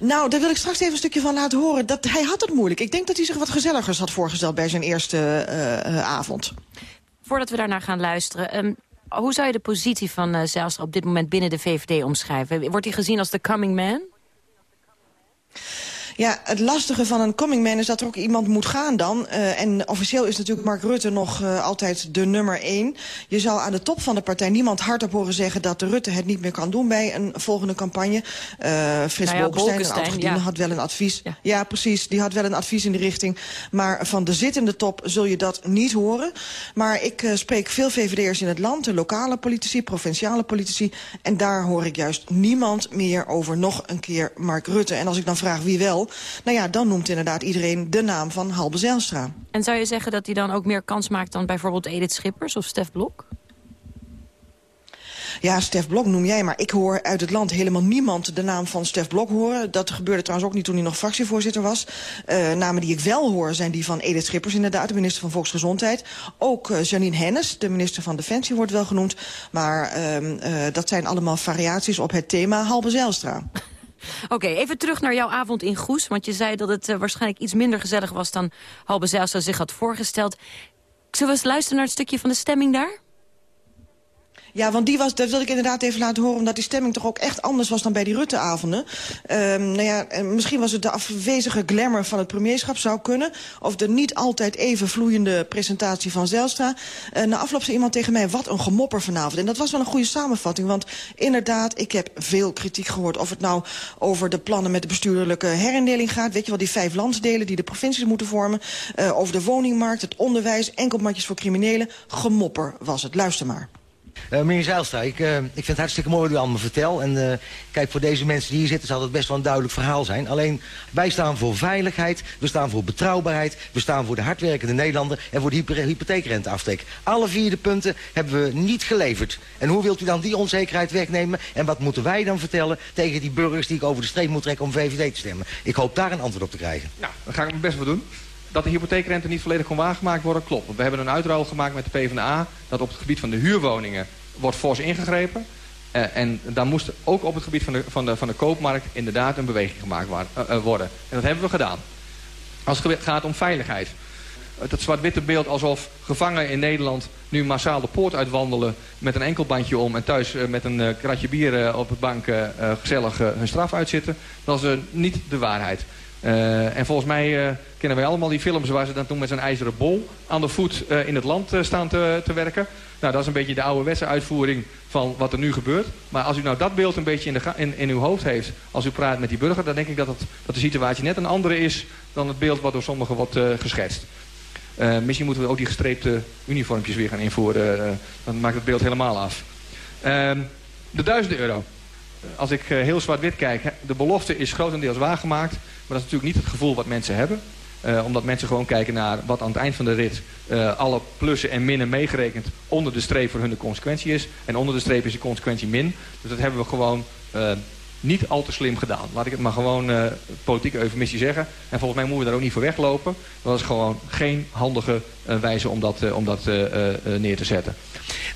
Nou, daar wil ik straks even een stukje van laten horen. Dat, hij had het moeilijk. Ik denk dat hij zich wat gezelligers had voorgesteld bij zijn eerste uh, uh, avond. Voordat we daarna gaan luisteren... Um, hoe zou je de positie van uh, op dit moment binnen de VVD omschrijven? Wordt hij gezien als de coming man? Ja, het lastige van een coming man is dat er ook iemand moet gaan dan. Uh, en officieel is natuurlijk Mark Rutte nog uh, altijd de nummer één. Je zal aan de top van de partij niemand hardop horen zeggen... dat de Rutte het niet meer kan doen bij een volgende campagne. Uh, Frits nou ja, Bolkestein, ja. had wel een advies. Ja. ja. precies, die had wel een advies in de richting. Maar van de zittende top zul je dat niet horen. Maar ik spreek veel VVD'ers in het land, de lokale politici, provinciale politici... en daar hoor ik juist niemand meer over nog een keer Mark Rutte. En als ik dan vraag wie wel... Nou ja, dan noemt inderdaad iedereen de naam van Halbe Zijlstra. En zou je zeggen dat hij dan ook meer kans maakt dan bijvoorbeeld Edith Schippers of Stef Blok? Ja, Stef Blok noem jij, maar ik hoor uit het land helemaal niemand de naam van Stef Blok horen. Dat gebeurde trouwens ook niet toen hij nog fractievoorzitter was. Uh, namen die ik wel hoor zijn die van Edith Schippers inderdaad, de minister van Volksgezondheid. Ook uh, Janine Hennis, de minister van Defensie, wordt wel genoemd. Maar uh, dat zijn allemaal variaties op het thema Halbe Zijlstra. Oké, even terug naar jouw avond in Goes. Want je zei dat het uh, waarschijnlijk iets minder gezellig was... dan Halbe Zijlstra zich had voorgesteld. Zullen we eens luisteren naar het stukje van de stemming daar? Ja, want die was, dat wil ik inderdaad even laten horen... omdat die stemming toch ook echt anders was dan bij die Rutte-avonden. Um, nou ja, misschien was het de afwezige glamour van het premierschap zou kunnen... of de niet altijd even vloeiende presentatie van Zelstra. Uh, na afloop zei iemand tegen mij, wat een gemopper vanavond. En dat was wel een goede samenvatting, want inderdaad... ik heb veel kritiek gehoord of het nou over de plannen... met de bestuurlijke herindeling gaat. Weet je wel, die vijf landsdelen die de provincies moeten vormen. Uh, over de woningmarkt, het onderwijs, enkelmatjes voor criminelen. Gemopper was het. Luister maar. Uh, meneer Zijlstra, ik, uh, ik vind het hartstikke mooi wat u allemaal vertelt. En uh, kijk, voor deze mensen die hier zitten zal het best wel een duidelijk verhaal zijn. Alleen, wij staan voor veiligheid, we staan voor betrouwbaarheid... we staan voor de hardwerkende Nederlander en voor de hypotheekrenteaftrek. Alle vier de punten hebben we niet geleverd. En hoe wilt u dan die onzekerheid wegnemen? En wat moeten wij dan vertellen tegen die burgers die ik over de streep moet trekken... om VVD te stemmen? Ik hoop daar een antwoord op te krijgen. Nou, dan ga ik mijn best voor doen dat de hypotheekrente niet volledig kon waargemaakt worden, klopt. We hebben een uitruil gemaakt met de PvdA... dat op het gebied van de huurwoningen wordt fors ingegrepen. Uh, en daar moest ook op het gebied van de, van, de, van de koopmarkt inderdaad een beweging gemaakt uh, uh, worden. En dat hebben we gedaan. Als het gaat om veiligheid. Dat zwart-witte beeld alsof gevangenen in Nederland nu massaal de poort uitwandelen... met een enkelbandje om en thuis met een kratje bier op de bank gezellig hun straf uitzitten. Dat is niet de waarheid. Uh, en volgens mij uh, kennen wij allemaal die films waar ze dan toen met zo'n ijzeren bol aan de voet uh, in het land staan te, te, werken. Nou, dat is een beetje de ouderwetse uitvoering van wat er nu gebeurt. Maar als u nou dat beeld een beetje in, de in, in uw hoofd heeft als u praat met die burger... dan denk ik dat, het, dat de situatie net een andere is dan het beeld wat door sommigen wordt geschetst. misschien moeten we ook die gestreepte uniformpjes weer gaan invoeren. dan maakt het beeld helemaal af. Ehm, de duizenden euro als ik heel zwart-wit kijk, de belofte is grotendeels waargemaakt. Maar dat is natuurlijk niet het gevoel wat mensen hebben. Uh, omdat mensen gewoon kijken naar wat aan het eind van de rit uh, alle plussen en minnen meegerekend onder de streep voor hun de consequentie is. En onder de streep is de consequentie min. Dus dat hebben we gewoon niet al te slim gedaan. Laat ik het maar gewoon politieke eufemistie zeggen. En volgens mij moeten we daar ook niet voor weglopen. Dat is gewoon geen handige wijze om dat, om dat neer te zetten.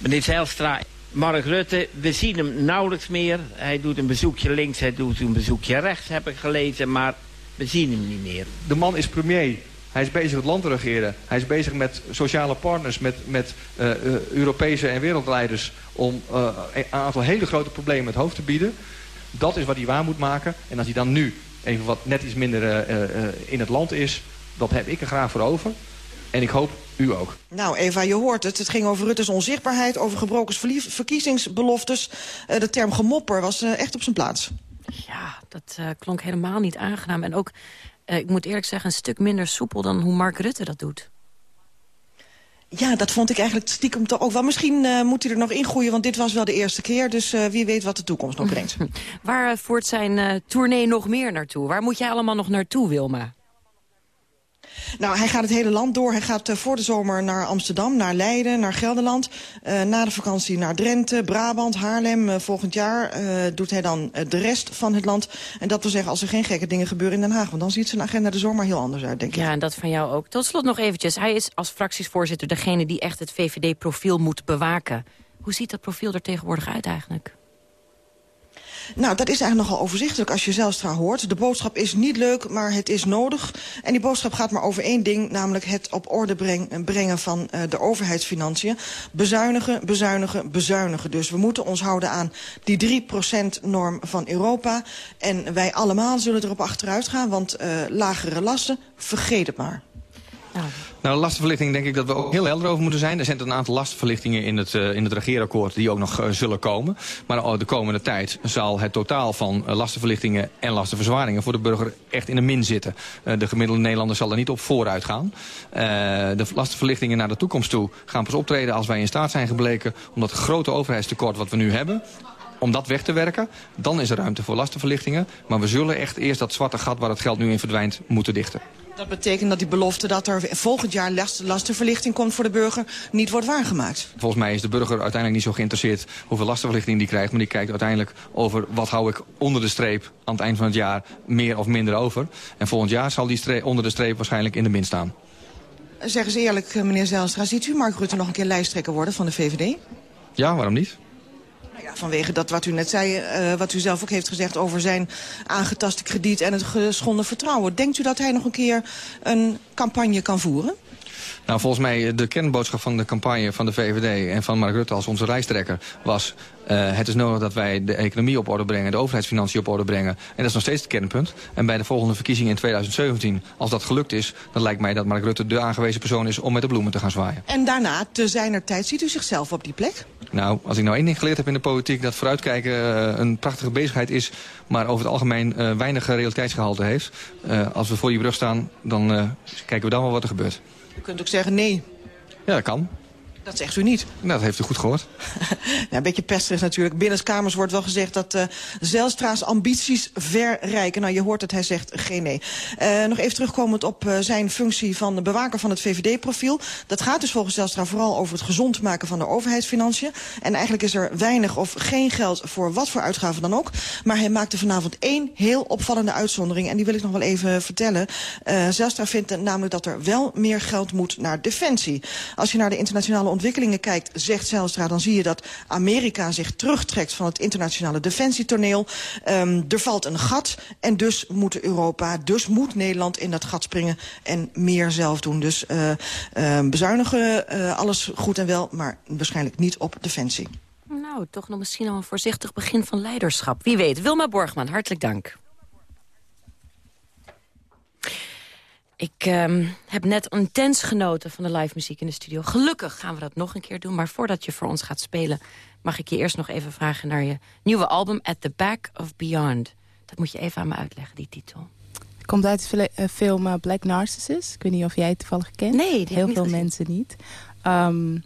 Meneer Zijlstra, Mark Rutte, we zien hem nauwelijks meer. Hij doet een bezoekje links, hij doet een bezoekje rechts, heb ik gelezen. Maar we zien hem niet meer. De man is premier. Hij is bezig het land te regeren. Hij is bezig met sociale partners, met, met uh, Europese en wereldleiders... om uh, een aantal hele grote problemen het hoofd te bieden. Dat is wat hij waar moet maken. En als hij dan nu even wat net iets minder in het land is... dat heb ik er graag voor over. En ik hoop u ook. Nou, Eva, je hoort het. Het ging over Rutte's onzichtbaarheid, over gebroken verkiezingsbeloftes. de term gemopper was echt op zijn plaats. Ja, dat uh, klonk helemaal niet aangenaam. En ook, uh, ik moet eerlijk zeggen, een stuk minder soepel dan hoe Mark Rutte dat doet. Ja, dat vond ik eigenlijk stiekem toch ook wel. Misschien uh, moet hij er nog ingroeien, want dit was wel de eerste keer. Dus wie weet wat de toekomst nog brengt. Waar voert zijn tournee nog meer naartoe? Waar moet jij allemaal nog naartoe, Wilma? Nou, hij gaat het hele land door. Hij gaat uh, voor de zomer naar Amsterdam, naar Leiden, naar Gelderland. Uh, na de vakantie naar Drenthe, Brabant, Haarlem. Uh, volgend jaar doet hij dan de rest van het land. En dat wil zeggen als er geen gekke dingen gebeuren in Den Haag. Want dan ziet zijn agenda de zomer heel anders uit, denk ik. Ja, en dat van jou ook. Tot slot nog eventjes. Hij is als fractiesvoorzitter degene die echt het VVD-profiel moet bewaken. Hoe ziet dat profiel er tegenwoordig uit eigenlijk? Nou, dat is eigenlijk nogal overzichtelijk als je Zelstra hoort. De boodschap is niet leuk, maar het is nodig. En die boodschap gaat maar over één ding, namelijk het op orde breng, brengen van uh, de overheidsfinanciën. Bezuinigen, bezuinigen, bezuinigen. Dus we moeten ons houden aan die 3%-norm van Europa. En wij allemaal zullen erop achteruit gaan, want uh, lagere lasten, vergeet het maar. Nou, lastenverlichting denk ik dat we ook heel helder over moeten zijn. Er zijn een aantal lastenverlichtingen in het, uh, in het regeerakkoord die ook nog uh, zullen komen. Maar de komende tijd zal het totaal van lastenverlichtingen en lastenverzwaringen voor de burger echt in de min zitten. de gemiddelde Nederlander zal er niet op vooruit gaan. de lastenverlichtingen naar de toekomst toe gaan pas optreden als wij in staat zijn gebleken om dat grote overheidstekort wat we nu hebben om dat weg te werken. Dan is er ruimte voor lastenverlichtingen. Maar we zullen echt eerst dat zwarte gat waar het geld nu in verdwijnt moeten dichten. Dat betekent dat die belofte dat er volgend jaar lastenverlichting komt voor de burger niet wordt waargemaakt. Volgens mij is de burger uiteindelijk niet zo geïnteresseerd hoeveel lastenverlichting die krijgt. Maar die kijkt uiteindelijk over wat hou ik onder de streep aan het eind van het jaar meer of minder over. En volgend jaar zal die onder de streep waarschijnlijk in de min staan. Zeg eens eerlijk, meneer Zijlstra, ziet u Mark Rutte nog een keer lijsttrekker worden van de VVD? Ja, waarom niet? Vanwege dat wat u net zei, uh, wat u zelf ook heeft gezegd over zijn aangetaste krediet en het geschonden vertrouwen. Denkt u dat hij nog een keer een campagne kan voeren? Nou, volgens mij de kernboodschap van de campagne van de VVD en van Mark Rutte als onze lijsttrekker was... Uh, het is nodig dat wij de economie op orde brengen, de overheidsfinanciën op orde brengen. En dat is nog steeds het kernpunt. En bij de volgende verkiezingen in 2017, als dat gelukt is... dan lijkt mij dat Mark Rutte de aangewezen persoon is om met de bloemen te gaan zwaaien. En daarna, te zijner tijd, ziet u zichzelf op die plek? Nou, als ik nou één ding geleerd heb in de politiek... dat vooruitkijken uh, een prachtige bezigheid is... maar over het algemeen uh, weinig realiteitsgehalte heeft. als we voor die brug staan, dan kijken we dan wel wat er gebeurt. U kunt ook zeggen nee. Ja, dat kan. Dat zegt u niet. Nou, dat heeft u goed gehoord. ja, een beetje pesterig natuurlijk. Binnenskamers wordt wel gezegd dat uh, Zelstra's ambities verrijken. Nou, je hoort het, hij zegt geen nee. Uh, nog even terugkomend op uh, zijn functie van de bewaker van het VVD-profiel. Dat gaat dus volgens Zelstra vooral over het gezond maken van de overheidsfinanciën. En eigenlijk is er weinig of geen geld voor wat voor uitgaven dan ook. Maar hij maakte vanavond één heel opvallende uitzondering. En die wil ik nog wel even vertellen. Uh, Zelstra vindt namelijk dat er wel meer geld moet naar defensie. Als je naar de internationale ontwikkelingen kijkt, zegt Zijlstra... dan zie je dat Amerika zich terugtrekt van het internationale defensietoneel. Um, er valt een gat en dus moet Europa, dus moet Nederland in dat gat springen... en meer zelf doen. Dus uh, uh, bezuinigen, uh, alles goed en wel, maar waarschijnlijk niet op defensie. Nou, toch nog misschien al een voorzichtig begin van leiderschap. Wie weet. Wilma Borgman, hartelijk dank. Ik um, heb net intens genoten van de live muziek in de studio. Gelukkig gaan we dat nog een keer doen. Maar voordat je voor ons gaat spelen... mag ik je eerst nog even vragen naar je nieuwe album... At the Back of Beyond. Dat moet je even aan me uitleggen, die titel. Het komt uit de eh, film uh, Black Narcissus. Ik weet niet of jij het toevallig kent. Nee, Heel veel mensen niet. Um,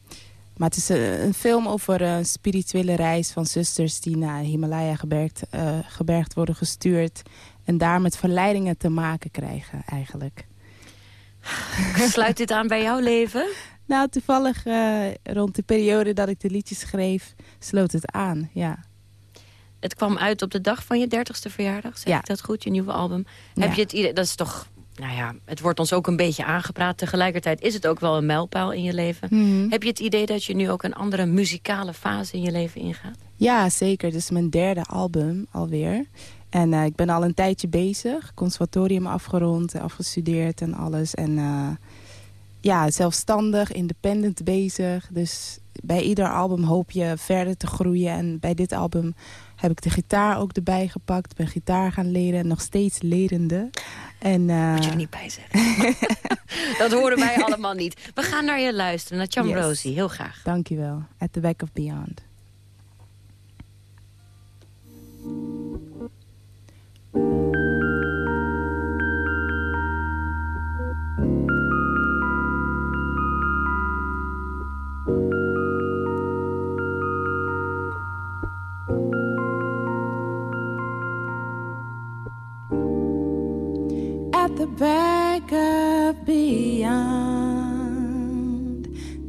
maar het is uh, een film over een spirituele reis van zusters... die naar Himalaya gebergd, uh, gebergd worden gestuurd... en daar met verleidingen te maken krijgen eigenlijk. Sluit dit aan bij jouw leven? Nou, toevallig uh, rond de periode dat ik de liedjes schreef, sloot het aan, ja. het kwam uit op de dag van je dertigste verjaardag. Zeg Ja. ik dat goed, je nieuwe album? Ja. Heb je het idee, dat is toch... Nou ja, het wordt ons ook een beetje aangepraat. Tegelijkertijd is het ook wel een mijlpaal in je leven. Mhm. Heb je het idee dat je nu ook een andere muzikale fase in je leven ingaat? Ja, zeker. Dit is mijn derde album alweer. En eh, ik ben al een tijdje bezig. Conservatorium afgerond, en afgestudeerd en alles. En eh, ja, zelfstandig, independent bezig. Dus bij ieder album hoop je verder te groeien. En bij dit album heb ik de gitaar ook erbij gepakt. Ben gitaar gaan leren, nog steeds lerende. En, eh, Moet je er niet bij zeggen. dat horen wij allemaal niet. We gaan naar je luisteren, naar Cham Yes. Rosie. Heel graag. Dankjewel. At the back of beyond,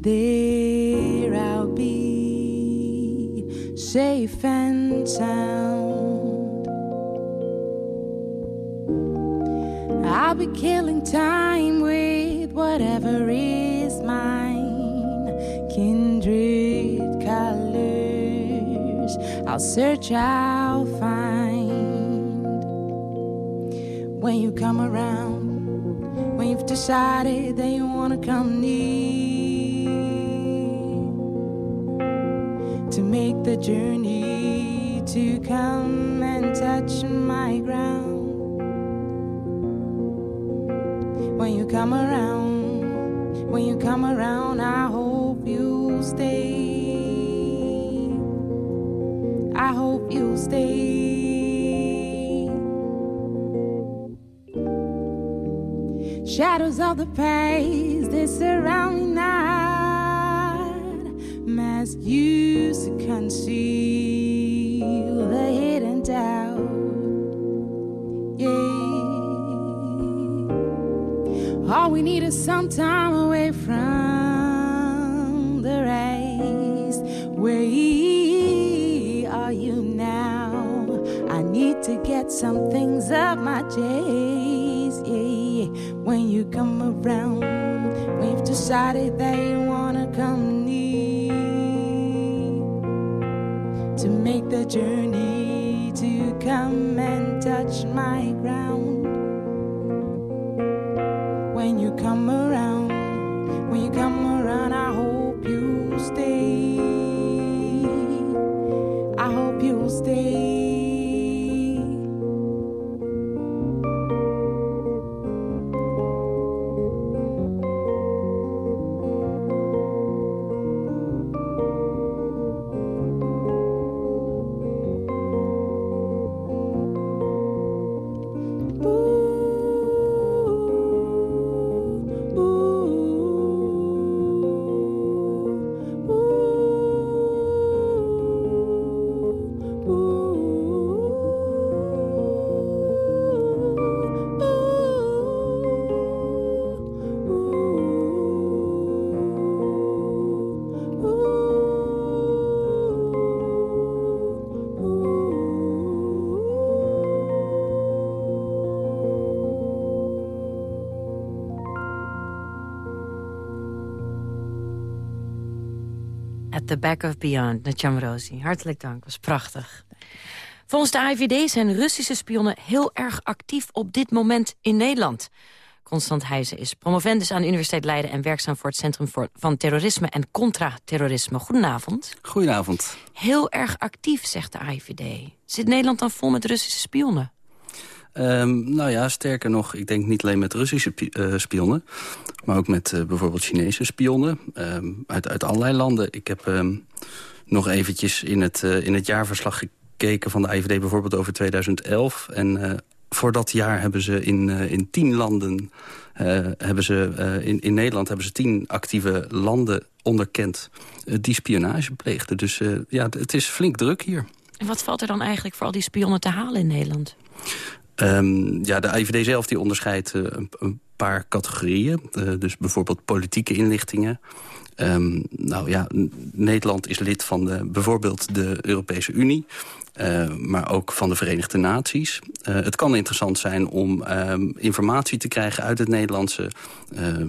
there I'll be safe and sound. I'll be killing time with whatever is mine, kindred colors. I'll search, I'll find when you come around, when you've decided that you wanna come near to make the journey to come and touch my ground. Come around, when you come around, I hope you stay. I hope you stay. Shadows of the past, they surround me now. Mask used to conceal All we need is some time away from the race. Where are you now? I need to get some things up my chest. Yeah, when you come around, you've decided that you wanna come near to make the journey to come and touch my At the Back of Beyond, naar Chamrosi. Hartelijk dank, was prachtig. Volgens de AIVD zijn Russische spionnen heel erg actief op dit moment in Nederland. Constant Heijzen is promovendus aan de Universiteit Leiden... en werkzaam voor het Centrum voor, van Terrorisme en Contra-Terrorisme. Goedenavond. Goedenavond. Heel erg actief, zegt de AIVD. Zit Nederland dan vol met Russische spionnen? Ehm, nou ja, sterker nog, ik denk niet alleen met Russische eh, spionnen... maar ook met eh, bijvoorbeeld Chinese spionnen ehm, uit, uit allerlei landen. Ik heb ehm, nog eventjes in het, eh, in het jaarverslag gekeken van de IVD... bijvoorbeeld over 2011. En voor dat jaar hebben ze in, in tien landen... hebben ze, in, in Nederland hebben ze tien actieve landen onderkend... die spionage pleegden. Dus ja, het is flink druk hier. En wat valt er dan eigenlijk voor al die spionnen te halen in Nederland? Ehm, ja, de IVD zelf die onderscheidt eh, een, paar categorieën. Uh, dus bijvoorbeeld politieke inlichtingen. Um, nou ja, Nederland is lid van de, bijvoorbeeld de Europese Unie. Uh, maar ook van de Verenigde Naties. Uh, het kan interessant zijn om uh, informatie te krijgen uit het Nederlandse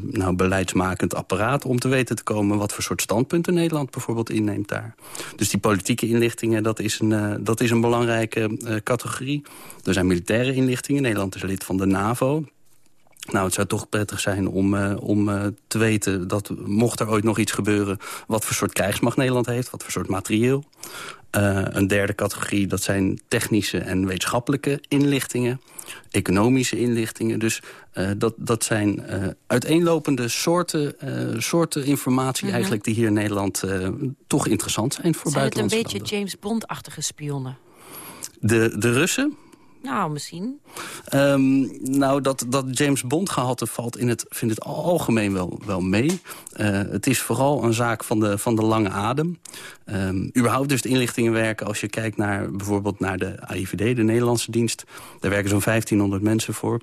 nou, beleidsmakend apparaat... om te weten te komen wat voor soort standpunten Nederland bijvoorbeeld inneemt daar. Dus die politieke inlichtingen, dat is een, dat is een belangrijke categorie. Er zijn militaire inlichtingen. Nederland is lid van de NAVO. Nou, het zou toch prettig zijn om, uh, om uh, te weten dat mocht er ooit nog iets gebeuren... wat voor soort krijgsmacht Nederland heeft, wat voor soort materieel. Uh, een derde categorie, dat zijn technische en wetenschappelijke inlichtingen. Economische inlichtingen. Dus dat, dat zijn uiteenlopende soorten, soorten informatie Mhm. eigenlijk... die hier in Nederland toch interessant zijn voor Zijn het een buitenlandse beetje. James Bond-achtige spionnen? De, de Russen, Nou, misschien. Ehm, nou, dat, dat James Bond gehalte valt in het, vind het algemeen wel, wel mee. Eh, het is vooral een zaak van de, van de lange adem. Ehm, überhaupt dus het inlichtingenwerken, als je kijkt naar bijvoorbeeld naar de AIVD, de Nederlandse dienst. Daar werken zo'n 1500 mensen voor.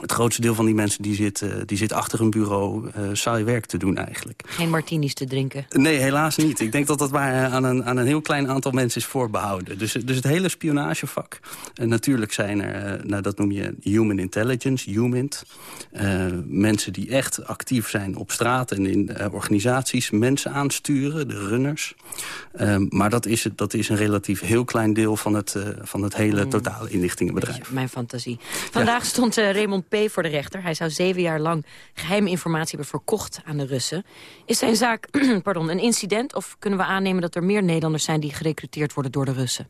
Het grootste deel van die mensen die zit, eh, die zit achter een bureau eh, saai werk te doen eigenlijk. Geen martinis te drinken. Nee, helaas niet. Ik denk dat dat maar aan een, aan een heel klein aantal mensen is voorbehouden. Dus, dus het hele spionagevak. En natuurlijk zijn er, eh, nou, dat noem je human intelligence, HUMINT. Eh, mensen die echt actief zijn op straat en in eh, organisaties. Mensen aansturen, de runners. Maar dat is, het, dat is een relatief heel klein deel van het, eh, van het hele Hmm. totale inlichtingenbedrijf. Mijn fantasie. Vandaag stond eh, P. voor de rechter. Hij zou zeven jaar lang geheime informatie hebben verkocht aan de Russen. Is zijn zaak pardon, een incident of kunnen we aannemen dat er meer Nederlanders zijn... die gerecruiteerd worden door de Russen?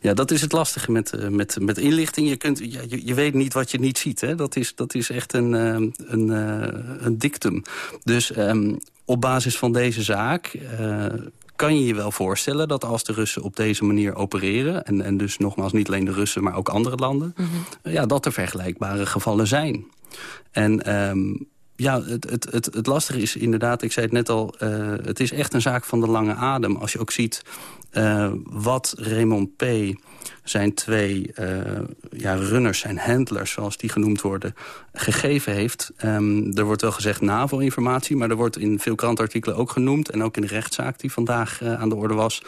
Ja, dat is het lastige met, eh, met, met inlichting. Je, kunt, ja, je, weet niet wat je niet ziet. Hè? Dat, is, dat is echt een, eh, een, eh, een dictum. Dus ehm, op basis van deze zaak... kan je je wel voorstellen dat als de Russen op deze manier opereren... en, en dus nogmaals niet alleen de Russen, maar ook andere landen... eh, ja, dat er vergelijkbare gevallen zijn. En ehm, ja, het, het, het, het lastige is inderdaad, ik zei het net al... eh, het is echt een zaak van de lange adem. Als je ook ziet eh, wat Raymond P., zijn twee eh, ja, runners, zijn handlers, zoals die genoemd worden, gegeven heeft. Ehm, er wordt wel gezegd NAVO-informatie, maar er wordt in veel krantartikelen ook genoemd... en ook in de rechtszaak die vandaag eh, aan de orde was...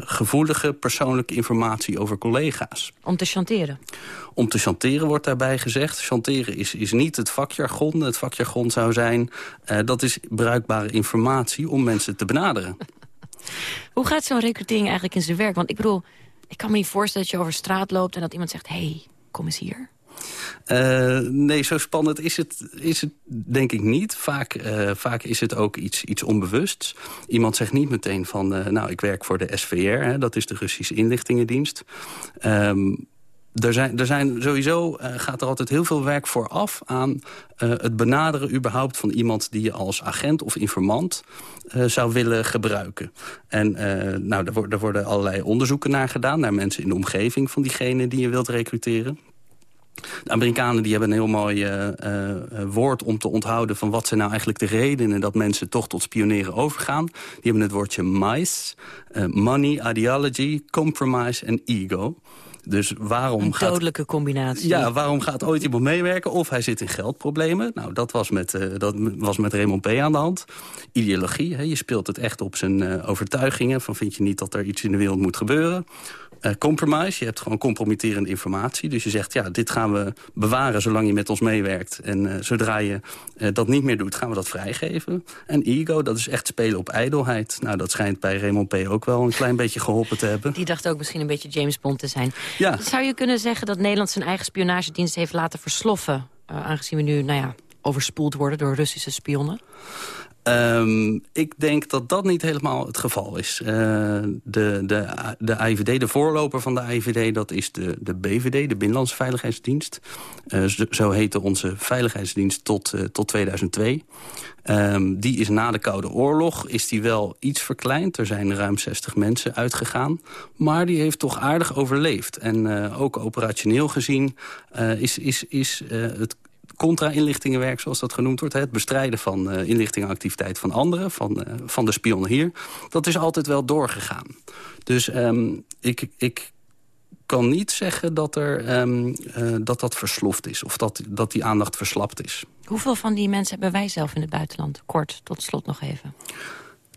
gevoelige persoonlijke informatie over collega's. Om te chanteren. Om te chanteren wordt daarbij gezegd. Chanteren is, is niet het vakjargon. Het vakjargon zou zijn, dat is bruikbare informatie om mensen te benaderen. Hoe gaat zo'n recrutering eigenlijk in zijn werk? Want ik bedoel, ik kan me niet voorstellen dat je over straat loopt... en dat iemand zegt, hey, kom eens hier. Eh, nee, zo spannend is het, is het denk ik niet. Vaak, eh, vaak is het ook iets, iets onbewusts. Iemand zegt niet meteen van, eh, nou, ik werk voor de SVR. Hè, dat is de Russische inlichtingendienst. Ehm, er zijn, er zijn sowieso eh, gaat er altijd heel veel werk vooraf aan eh, het benaderen überhaupt van iemand die je als agent of informant eh, zou willen gebruiken. En nou, daar worden allerlei onderzoeken naar gedaan, naar mensen in de omgeving van diegene die je wilt recruteren. De Amerikanen die hebben een heel mooi woord om te onthouden... van wat zijn nou eigenlijk de redenen dat mensen toch tot spioneren overgaan. Die hebben het woordje MICE, money, ideology, compromise en ego. Dus waarom Een gaat... dodelijke combinatie. Ja, waarom gaat ooit iemand meewerken? Of hij zit in geldproblemen. Nou, dat was met, eh, dat was met Raymond P. aan de hand. Ideologie, hè, je speelt het echt op zijn eh, overtuigingen. Van vind je niet dat er iets in de wereld moet gebeuren? Eh, compromise, je hebt gewoon compromitterende informatie. Dus je zegt, ja, dit gaan we bewaren zolang je met ons meewerkt. En eh, zodra je eh, dat niet meer doet, gaan we dat vrijgeven. En ego, dat is echt spelen op ijdelheid. Nou, dat schijnt bij Raymond P. ook wel een klein beetje geholpen te hebben. Die dacht ook misschien een beetje James Bond te zijn. Ja. Zou je kunnen zeggen dat Nederland zijn eigen spionagedienst heeft laten versloffen? aangezien we nu, nou ja, overspoeld worden door Russische spionnen? Ehm, ik denk dat dat niet helemaal het geval is. Eh, de, de, de AIVD, de voorloper van de AIVD, dat is de, de BVD, de Binnenlandse Veiligheidsdienst. Eh, zo, heette onze veiligheidsdienst tot, eh, tot 2002. Ehm, die is na de Koude Oorlog is die wel iets verkleind. Er zijn ruim 60 mensen uitgegaan. Maar die heeft toch aardig overleefd. En ook operationeel gezien is, is, is het contra-inlichtingenwerk, zoals dat genoemd wordt. Het bestrijden van eh inlichtingenactiviteit van anderen, van, eh, van de spionnen hier. Dat is altijd wel doorgegaan. Dus ehm, ik, ik kan niet zeggen dat, er, ehm, eh, dat dat versloft is. Of dat, dat die aandacht verslapt is. Hoeveel van die mensen hebben wij zelf in het buitenland? Kort, tot slot nog even.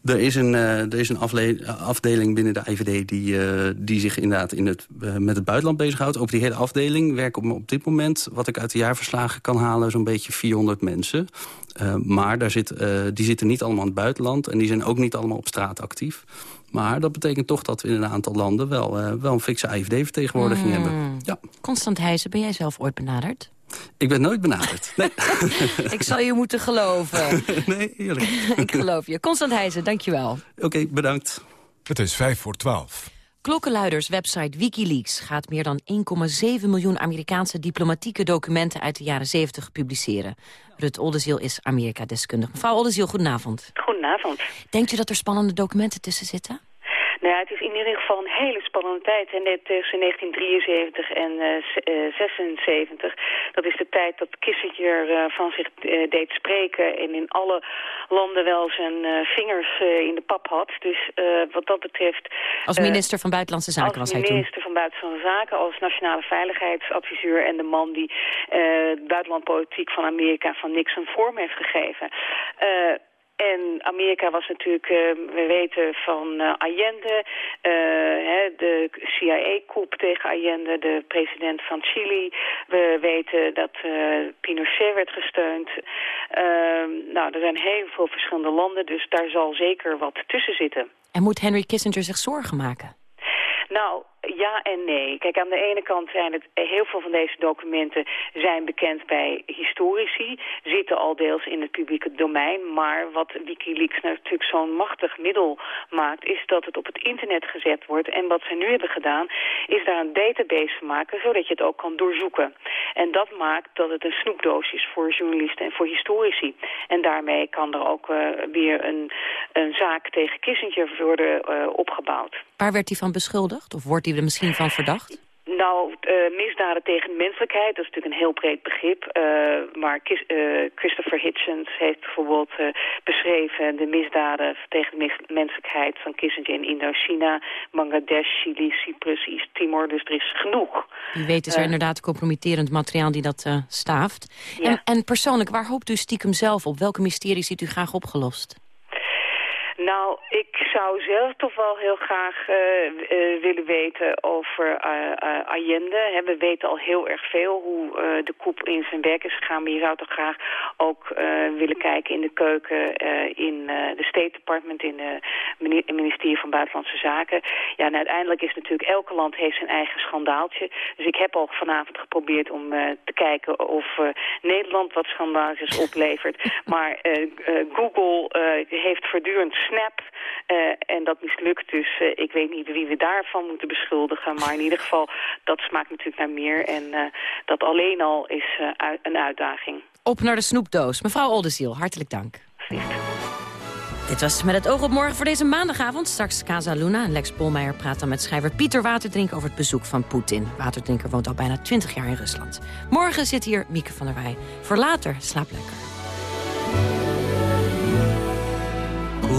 Er is een, uh, er is een afdeling binnen de IVD die, uh, die zich inderdaad in het, uh, met het buitenland bezighoudt. Over die hele afdeling werken op, op dit moment, wat ik uit de jaarverslagen kan halen, zo'n beetje 400 mensen. maar daar zit, die zitten niet allemaal in het buitenland en die zijn ook niet allemaal op straat actief. Maar dat betekent toch dat we in een aantal landen wel, wel een fikse IVD-vertegenwoordiging Hmm. hebben. Ja. Constant Heijzen, ben jij zelf ooit benaderd? Ik ben nooit benaderd. Nee. ik zal je moeten geloven. nee, eerlijk. ik geloof je. Constant Heijzen, dankjewel. Oké, bedankt. Het is vijf voor twaalf. Klokkenluiders-website Wikileaks gaat meer dan 1,7 miljoen Amerikaanse diplomatieke documenten uit de jaren 70 publiceren. Rut Oldenziel is Amerika-deskundig. Mevrouw Oldenziel, goedenavond. Goedenavond. Denkt u dat er spannende documenten tussen zitten? Nou ja, het is in ieder geval een hele spannende tijd. En net tussen 1973 en uh, 76, dat is de tijd dat Kissinger uh, van zich uh, deed spreken... en in alle landen wel zijn vingers in de pap had. Dus wat dat betreft... Als minister van Buitenlandse Zaken was hij toen? Als minister van Buitenlandse Zaken, als nationale veiligheidsadviseur... en de man die buitenlandpolitiek van Amerika van Nixon vorm heeft gegeven... En Amerika was natuurlijk, uh, we weten van uh, Allende, uh, hè, de CIA-coup tegen Allende, de president van Chili. We weten dat Pinochet werd gesteund. Ehm, nou, er zijn heel veel verschillende landen, dus daar zal zeker wat tussen zitten. En moet Henry Kissinger zich zorgen maken? Nou, ja en nee. Kijk, aan de ene kant zijn het heel veel van deze documenten zijn bekend bij historici, zitten al deels in het publieke domein, maar wat Wikileaks natuurlijk zo'n machtig middel maakt, is dat het op het internet gezet wordt. En wat ze nu hebben gedaan, is daar een database maken, zodat je het ook kan doorzoeken. En dat maakt dat het een snoepdoos is voor journalisten en voor historici. En daarmee kan er ook uh, weer een, een zaak tegen Kissinger worden uh, opgebouwd. Waar werd hij van beschuldigd? Of wordt hij er misschien van verdacht? Nou, uh, misdaden tegen de menselijkheid, dat is natuurlijk een heel breed begrip. Uh, maar uh, Christopher Hitchens heeft bijvoorbeeld beschreven de misdaden tegen de menselijkheid van Kissinger in Indochina, Bangladesh, Chili, Cyprus, East Timor. Dus er is genoeg. Wie weet is er inderdaad compromitterend materiaal die dat staaft. Ja. En, en persoonlijk, waar hoopt u stiekem zelf op? Welke mysterie ziet u graag opgelost? Nou, ik zou zelf toch wel heel graag uh, uh, willen weten over uh, Allende. We weten al heel erg veel hoe de koep in zijn werk is gegaan. Maar je zou toch graag ook willen kijken in de keuken in de State Department, in het ministerie van Buitenlandse Zaken. Ja, en uiteindelijk is natuurlijk elke land heeft zijn eigen schandaaltje. Dus ik heb al vanavond geprobeerd om te kijken of Nederland wat schandaaltjes oplevert. maar Google heeft voortdurend Snap. Uh, en dat mislukt dus. Uh, ik weet niet wie we daarvan moeten beschuldigen. Maar in ieder geval, dat smaakt natuurlijk naar meer. En uh, dat alleen al is uit, een uitdaging. Op naar de snoepdoos. Mevrouw Oldenziel, hartelijk dank. Dit was Met het oog op morgen voor deze maandagavond. Straks Casa Luna en Lex Bolmeijer praat dan met schrijver Pieter Waterdrink... over het bezoek van Poetin. Waterdrinker woont al bijna 20 jaar in Rusland. Morgen zit hier Mieke van der Wij. Voor later, slaap lekker.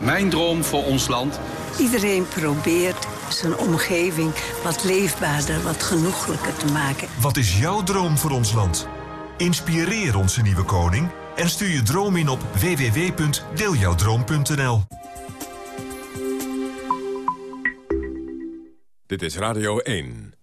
Mijn droom voor ons land. Iedereen probeert zijn omgeving wat leefbaarder, wat genoeglijker te maken. Wat is jouw droom voor ons land? Inspireer onze nieuwe koning en stuur je droom in op www.deeljouwdroom.nl. Dit is Radio 1.